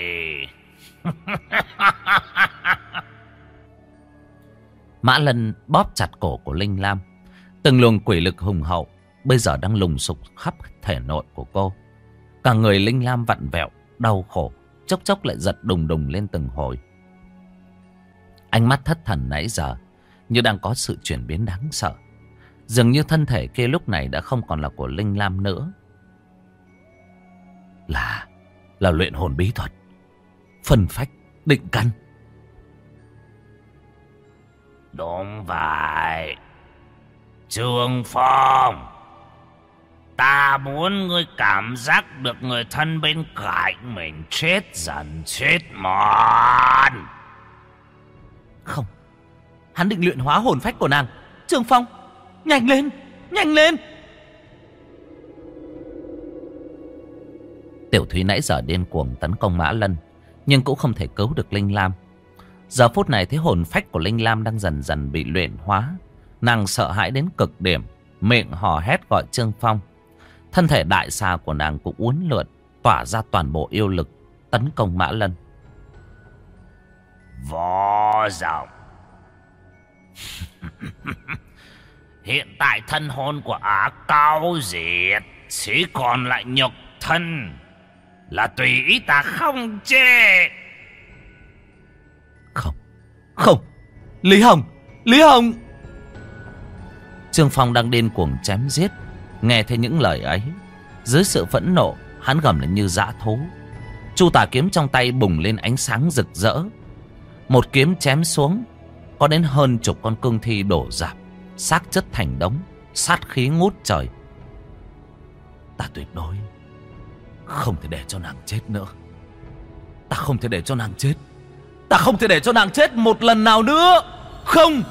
[laughs] Mã Lân bóp chặt cổ của Linh Lam. Từng luồng quỷ lực hùng hậu Bây giờ đang lùng sục khắp thể nội của cô. Cả người Linh Lam vặn vẹo đau khổ, chốc chốc lại giật đùng đùng lên từng hồi. Ánh mắt thất thần nãy giờ, như đang có sự chuyển biến đáng sợ. Dường như thân thể kia lúc này đã không còn là của Linh Lam nữa. Là, là luyện hồn bí thuật, phân phách, định căn. Đúng vậy. Trương Phong. Ta muốn ngươi cảm giác được người thân bên cạnh mình chết dần chết mòn. Không. Hắn định luyện hóa hồn phách của nàng. Trường Phong, nhanh lên, nhanh lên. Tiểu Thúy nãy giờ điên cuồng tấn công Mã Lân, nhưng cũng không thể cứu được Linh Lam. Giờ phút này thấy hồn phách của Linh Lam đang dần dần bị luyện hóa. Nàng sợ hãi đến cực điểm, Miệng hò hét gọi Trương Phong Thân thể đại xà của nàng cũng uốn lượn Tỏa ra toàn bộ yêu lực Tấn công Mã Lân Võ rộng [laughs] Hiện tại thân hồn của Á cao diệt Chỉ còn lại nhục thân Là tùy ý ta không chê. Không Không. Lý Hồng Lý Hồng. Trương Phong đang điên cuồng chém giết. Nghe thấy những lời ấy Dưới sự phẫn nộ Hắn gầm lên như dã thú. Chu tà kiếm trong tay bùng lên ánh sáng rực rỡ một kiếm chém xuống, Có đến hơn chục con cương thi đổ dạp, xác chất thành đống, Sát khí ngút trời. Ta tuyệt đối Không thể để cho nàng chết nữa. Ta không thể để cho nàng chết. Ta không thể để cho nàng chết một lần nào nữa. Không!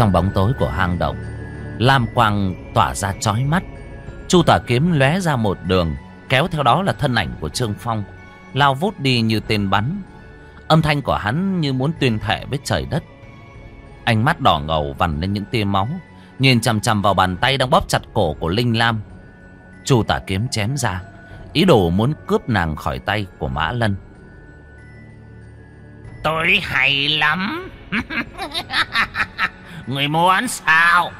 Trong bóng tối của hang động. Lam quang tỏa ra chói mắt. Chu tả kiếm lóe ra một đường, Kéo theo đó là thân ảnh của Trương Phong, Lao vút đi như tên bắn. Âm thanh của hắn như muốn tuyên thệ với trời đất. Ánh mắt đỏ ngầu vằn lên những tia máu, Nhìn chằm chằm vào bàn tay đang bóp chặt cổ của Linh Lam. Chu tả kiếm chém ra, Ý đồ muốn cướp nàng khỏi tay của Mã Lân. Tôi hay lắm. [laughs] Người muốn sao?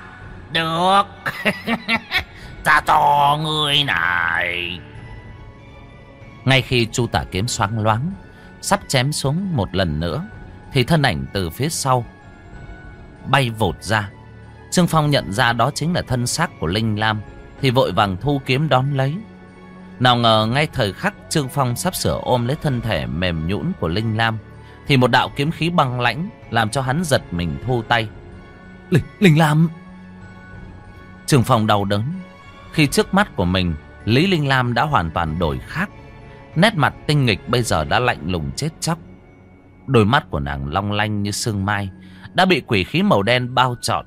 Được. [laughs] Ta cho người này. Ngay khi chu tả kiếm xoáng loáng, Sắp chém xuống một lần nữa, Thì thân ảnh từ phía sau Bay vột ra. Trương Phong nhận ra đó chính là thân xác của Linh Lam, Thì vội vàng thu kiếm đón lấy. Nào ngờ ngay thời khắc Trương Phong sắp sửa ôm lấy thân thể mềm nhũn của Linh Lam, Thì một đạo kiếm khí băng lãnh Làm cho hắn giật mình thu tay. Linh, Linh Lam Trường Phong đau đớn. Khi trước mắt của mình Lý Linh Lam đã hoàn toàn đổi khác. Nét mặt tinh nghịch bây giờ đã lạnh lùng chết chóc. Đôi mắt của nàng long lanh như sương mai Đã bị quỷ khí màu đen bao trọn.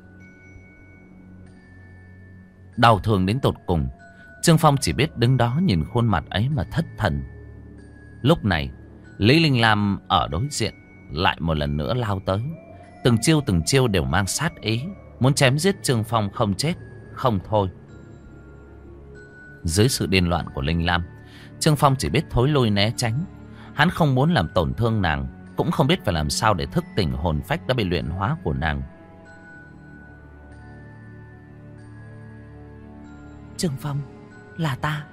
Đau thương đến tột cùng Trương Phong chỉ biết đứng đó nhìn khuôn mặt ấy mà thất thần. Lúc này Lý Linh Lam ở đối diện Lại một lần nữa lao tới. Từng chiêu từng chiêu đều mang sát ý. Muốn chém giết Trương Phong không chết Không thôi. Dưới sự điên loạn của Linh Lam Trương Phong chỉ biết thối lui né tránh. Hắn không muốn làm tổn thương nàng Cũng không biết phải làm sao để thức tỉnh hồn phách đã bị luyện hóa của nàng. Trương Phong Là ta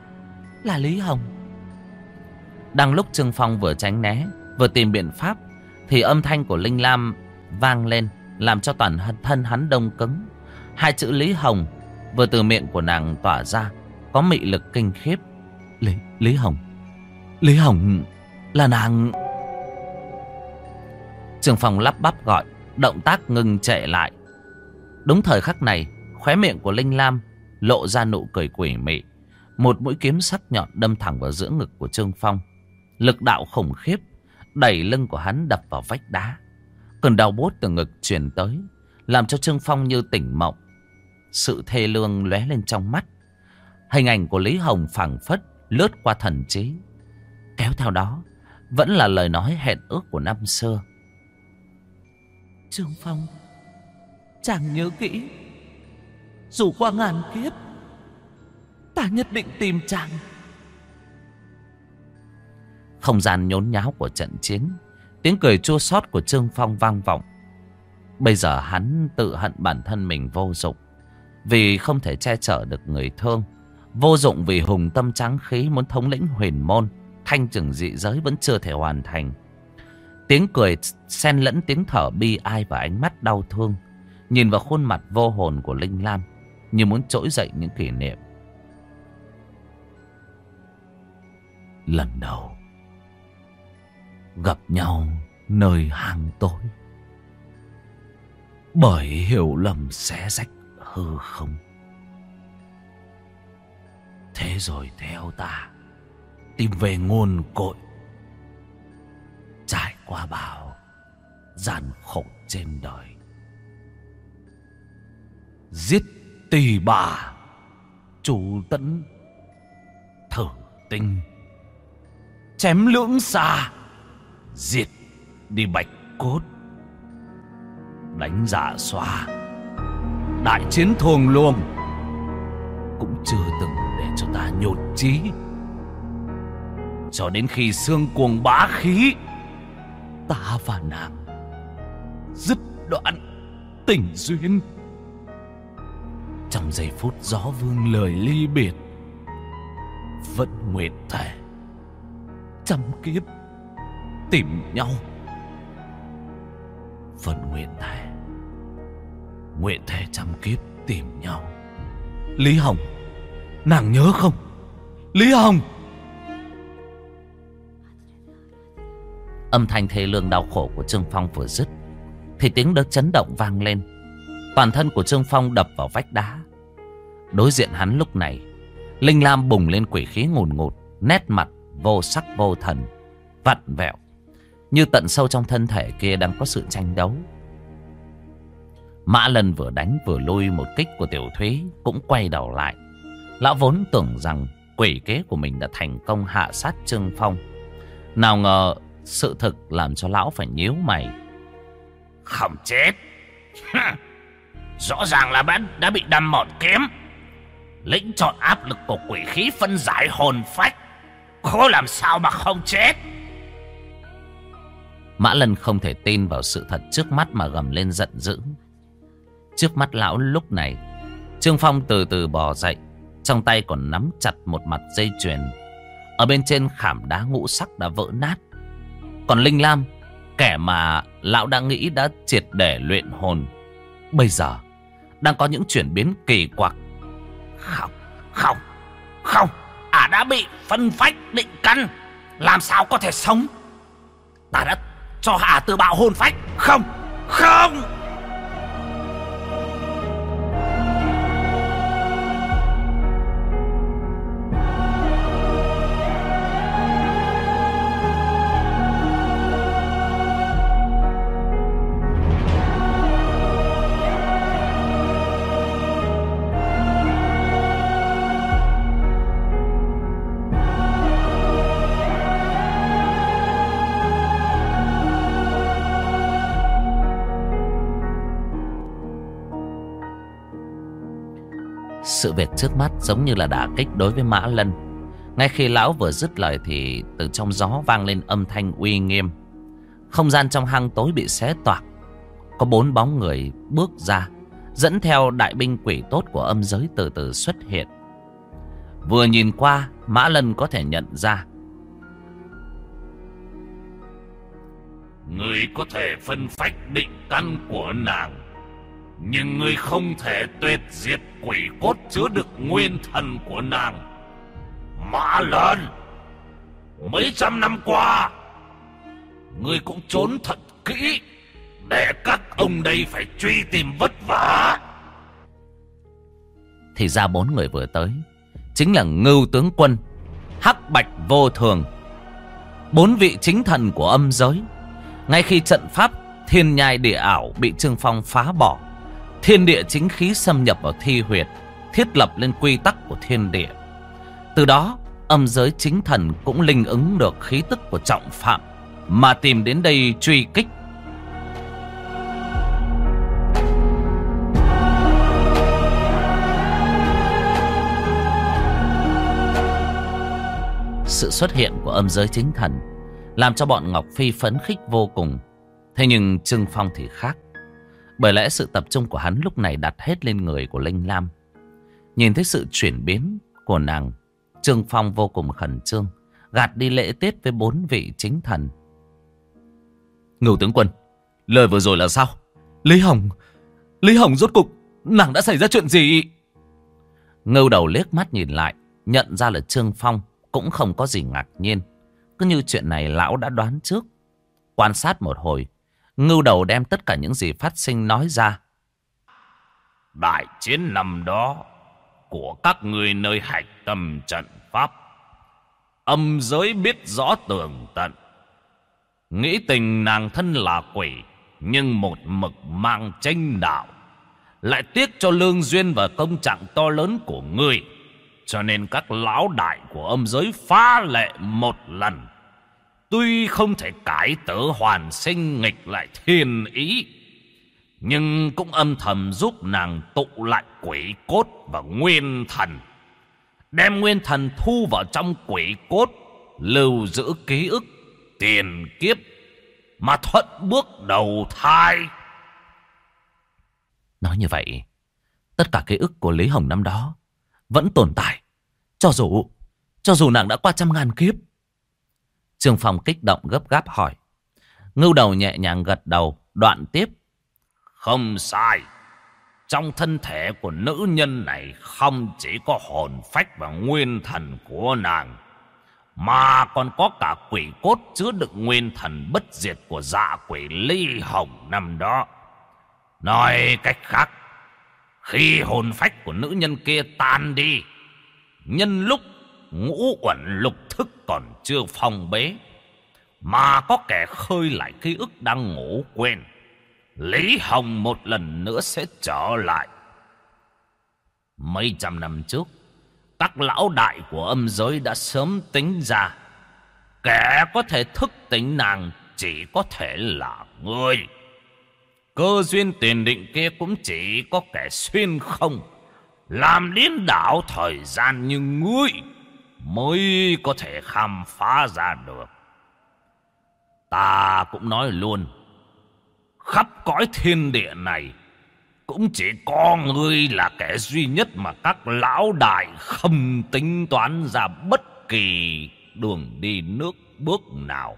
Là Lý Hồng. Đang lúc Trương Phong vừa tránh né Vừa tìm biện pháp Thì âm thanh của Linh Lam vang lên làm cho toàn thân hắn đông cứng. Hai chữ Lý Hồng vừa từ miệng của nàng tỏa ra có mị lực kinh khiếp. Lý, Lý Hồng, Lý Hồng là nàng... Trường phòng lắp bắp gọi, động tác ngừng trệ lại. Đúng thời khắc này, khóe miệng của Linh Lam lộ ra nụ cười quỷ mị. Một mũi kiếm sắc nhọn đâm thẳng vào giữa ngực của Trương Phong. Lực đạo khủng khiếp, đẩy lưng của hắn đập vào vách đá. Cơn đau bút từ ngực truyền tới Làm cho Trương Phong như tỉnh mộng. Sự thê lương lóe lên trong mắt. Hình ảnh của Lý Hồng phảng phất Lướt qua thần trí. Kéo theo đó Vẫn là lời nói hẹn ước của năm xưa. Trương Phong Chàng nhớ kỹ. Dù qua ngàn kiếp Ta nhất định tìm chàng. Không gian nhốn nháo của trận chiến Tiếng cười chua xót của Trương Phong vang vọng. Bây giờ hắn tự hận bản thân mình vô dụng. Vì không thể che chở được người thương. Vô dụng vì hùng tâm tráng khí muốn thống lĩnh huyền môn. Thanh trừng dị giới vẫn chưa thể hoàn thành. Tiếng cười xen lẫn tiếng thở bi ai và ánh mắt đau thương. Nhìn vào khuôn mặt vô hồn của Linh Lam. Như muốn trỗi dậy những kỷ niệm. Lần đầu gặp nhau nơi hang tối. Bởi hiểu lầm xé rách hư không. Thế rồi theo ta, tìm về nguồn cội. Trải qua bao gian khổ trên đời. Giết tỳ bà, chủ tấn, thử tinh, chém lưỡng xa diệt đi bạch cốt. Đánh giả xoa. Đại chiến thuồng luồng. Cũng chưa từng để cho ta nhột chí. Cho đến khi xương cuồng bá khí, ta và nàng dứt đoạn tình duyên. Trong giây phút gió vương lời ly biệt, vẫn nguyện thề trăm kiếp tìm nhau. Phần nguyện thề. Nguyện thề trăm kiếp tìm nhau. Lý hồng, nàng nhớ không? Lý hồng! Âm thanh thê lương đau khổ của trương phong vừa dứt, thì tiếng đất chấn động vang lên. Toàn thân của trương phong đập vào vách đá. Đối diện hắn lúc này, linh lam bùng lên quỷ khí ngùn ngụt, nét mặt vô sắc vô thần, vặn vẹo như tận sâu trong thân thể kia đang có sự tranh đấu. Mã lần vừa đánh vừa lui một kích của tiểu thúy, cũng quay đầu lại. Lão vốn tưởng rằng quỷ kế của mình đã thành công hạ sát trương phong. Nào ngờ, sự thực làm cho lão phải nhíu mày. Không chết! Rõ ràng là bạn đã bị đâm một kiếm. Lĩnh chọn áp lực của quỷ khí phân giải hồn phách. Khó làm sao mà không chết? Mã Lân không thể tin vào sự thật trước mắt mà gầm lên giận dữ. Trước mắt lão lúc này, Trương Phong từ từ bò dậy, trong tay còn nắm chặt một mặt dây chuyền. Ở bên trên khảm đá ngũ sắc đã vỡ nát. Còn Linh Lam, kẻ mà lão đã nghĩ đã triệt để luyện hồn, bây giờ đang có những chuyển biến kỳ quặc. Không, không, không, ả đã bị phân phách định căn, làm sao có thể sống? Ta đã cho Hà từ bạo hôn phách, không, không! Sự việc trước mắt giống như là đả kích đối với Mã Lân. Ngay khi lão vừa dứt lời thì từ trong gió vang lên âm thanh uy nghiêm. Không gian trong hang tối bị xé toạc. Có bốn bóng người bước ra, dẫn theo đại binh quỷ tốt của âm giới từ từ xuất hiện. Vừa nhìn qua, Mã Lân có thể nhận ra. Người có thể phân phách định căn của nàng nhưng người không thể tuyệt diệt quỷ cốt chứa được nguyên thần của nàng. Mã Lân, Mấy trăm năm qua, Ngươi cũng trốn thật kỹ Để các ông đây phải truy tìm vất vả. Thì ra bốn người vừa tới, Chính là ngưu tướng quân, Hắc bạch vô thường. Bốn vị chính thần của âm giới, Ngay khi trận pháp thiên nhai địa ảo bị Trương Phong phá bỏ Thiên địa chính khí xâm nhập vào thi huyệt, Thiết lập lên quy tắc của thiên địa. Từ đó, âm giới chính thần cũng linh ứng được khí tức của trọng phạm, Mà tìm đến đây truy kích. Sự xuất hiện của âm giới chính thần Làm cho bọn Ngọc Phi phấn khích vô cùng. Thế nhưng Trương Phong thì khác. Bởi lẽ sự tập trung của hắn lúc này đặt hết lên người của Linh Lam. Nhìn thấy sự chuyển biến của nàng Trương Phong vô cùng khẩn trương Gạt đi lễ tiết với bốn vị chính thần. Ngưu tướng quân Lời vừa rồi là sao? Lý Hồng Lý Hồng rốt cục Nàng đã xảy ra chuyện gì? Ngưu đầu liếc mắt nhìn lại Nhận ra là Trương Phong Cũng không có gì ngạc nhiên. Cứ như chuyện này lão đã đoán trước. Quan sát một hồi Ngưu đầu đem tất cả những gì phát sinh nói ra. Đại chiến năm đó, Của các người nơi hạch tâm trận pháp, Âm giới biết rõ tường tận. Nghĩ tình nàng thân là quỷ, Nhưng một mực mang tranh đạo, Lại tiếc cho lương duyên và công trạng to lớn của ngươi. Cho nên các lão đại của âm giới phá lệ một lần. Tuy không thể cải tử hoàn sinh nghịch lại thiên ý. Nhưng cũng âm thầm giúp nàng tụ lại quỷ cốt và nguyên thần. Đem nguyên thần thu vào trong quỷ cốt. Lưu giữ ký ức tiền kiếp. Mà thuận bước đầu thai. Nói như vậy, tất cả ký ức của Lý Hồng năm đó vẫn tồn tại. Cho dù, cho dù nàng đã qua trăm ngàn kiếp. Trương Phong kích động gấp gáp hỏi. Ngưu đầu nhẹ nhàng gật đầu, đoạn tiếp. Không sai. Trong thân thể của nữ nhân này không chỉ có hồn phách và nguyên thần của nàng. Mà còn có cả quỷ cốt chứa đựng nguyên thần bất diệt của dạ quỷ ly hồng năm đó. Nói cách khác, khi hồn phách của nữ nhân kia tan đi, nhân lúc ngũ uẩn lục thức còn chưa phong bế, mà có kẻ khơi lại ký ức đang ngủ quên. Lý Hồng một lần nữa sẽ trở lại. Mấy trăm năm trước, các lão đại của âm giới đã sớm tính ra. Kẻ có thể thức tỉnh nàng chỉ có thể là ngươi. Cơ duyên tiền định kia cũng chỉ có kẻ xuyên không. Làm điên đảo thời gian như ngươi mới có thể khám phá ra được. Ta cũng nói luôn, khắp cõi thiên địa này cũng chỉ có ngươi là kẻ duy nhất mà các lão đại không tính toán ra bất kỳ đường đi nước bước nào.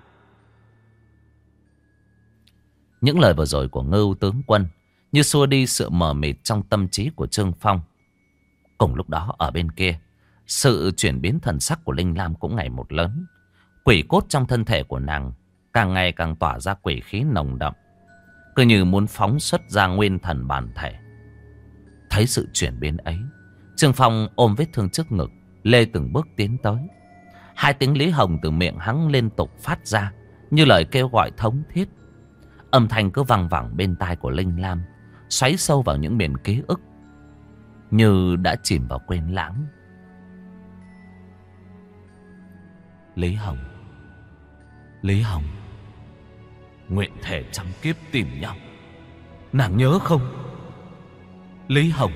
Những lời vừa rồi của ngưu tướng quân như xua đi sự mờ mịt trong tâm trí của Trương Phong. Cùng lúc đó ở bên kia, sự chuyển biến thần sắc của Linh Lam cũng ngày một lớn. Quỷ cốt trong thân thể của nàng càng ngày càng tỏa ra quỷ khí nồng đậm. Cứ như muốn phóng xuất ra nguyên thần bản thể. Thấy sự chuyển biến ấy, Trương Phong ôm vết thương trước ngực, lê từng bước tiến tới. Hai tiếng Lý Hồng từ miệng hắn liên tục phát ra, như lời kêu gọi thống thiết. Âm thanh cứ văng vẳng bên tai của Linh Lam, xoáy sâu vào những miền ký ức, như đã chìm vào quên lãng. Lý Hồng. Lý Hồng, Nguyện thể trăm kiếp tìm nhau. Nàng nhớ không? Lý Hồng.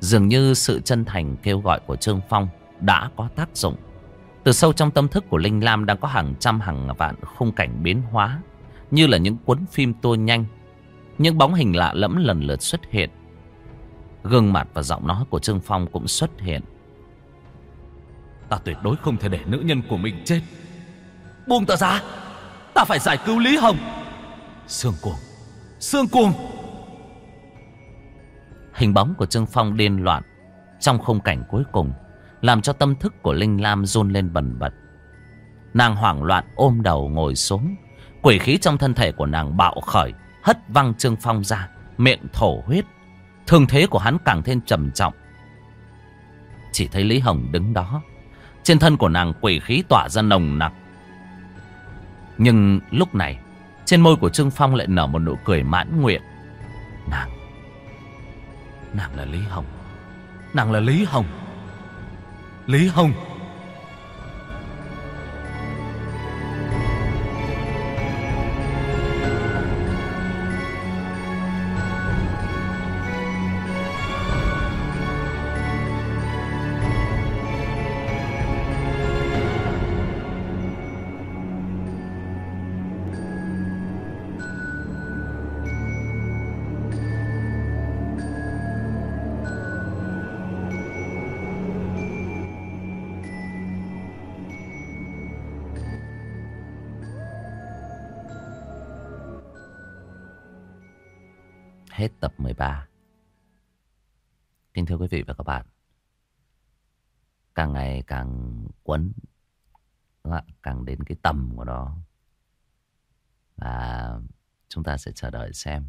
Dường như sự chân thành kêu gọi của Trương Phong Đã có tác dụng. Từ sâu trong tâm thức của Linh Lam Đang có hàng trăm hàng vạn khung cảnh biến hóa, Như là những cuốn phim tua nhanh, Những bóng hình lạ lẫm lần lượt xuất hiện. Gương mặt và giọng nói của Trương Phong cũng xuất hiện. Ta tuyệt đối không thể để nữ nhân của mình chết. Buông ta ra. Ta phải giải cứu Lý Hồng. Sương cuồng. Sương cuồng. Hình bóng của Trương Phong điên loạn. Trong khung cảnh cuối cùng, Làm cho tâm thức của Linh Lam run lên bần bật. Nàng hoảng loạn ôm đầu ngồi xuống. Quỷ khí trong thân thể của nàng bạo khởi, Hất văng Trương Phong ra, Miệng thổ huyết. Thương thế của hắn càng thêm trầm trọng. Chỉ thấy Lý Hồng đứng đó trên thân của nàng quỷ khí tỏa ra nồng nặc. Nhưng lúc này, Trên môi của Trương Phong lại nở một nụ cười mãn nguyện. Nàng Nàng là Lý Hồng. Nàng là Lý Hồng. Lý Hồng. Vị và các bạn. Càng ngày càng quấn Càng đến cái tầm của nó. Và chúng ta sẽ chờ đợi xem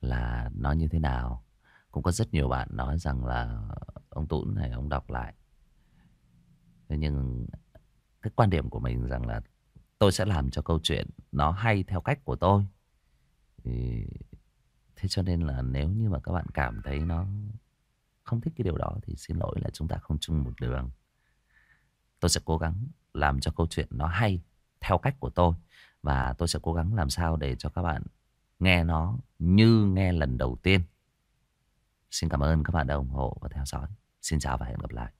Là nó như thế nào. Cũng có rất nhiều bạn nói rằng là Ông tuấn này, ông đọc lại. Thế nhưng Cái quan điểm của mình rằng là Tôi sẽ làm cho câu chuyện Nó hay theo cách của tôi. Thì, Thế cho nên là nếu như mà các bạn cảm thấy nó không thích cái điều đó thì xin lỗi là chúng ta không chung một đường. Tôi sẽ cố gắng làm cho câu chuyện nó hay theo cách của tôi. Và tôi sẽ cố gắng làm sao để cho các bạn nghe nó như nghe lần đầu tiên. Xin cảm ơn các bạn đã ủng hộ và theo dõi. Xin chào và hẹn gặp lại.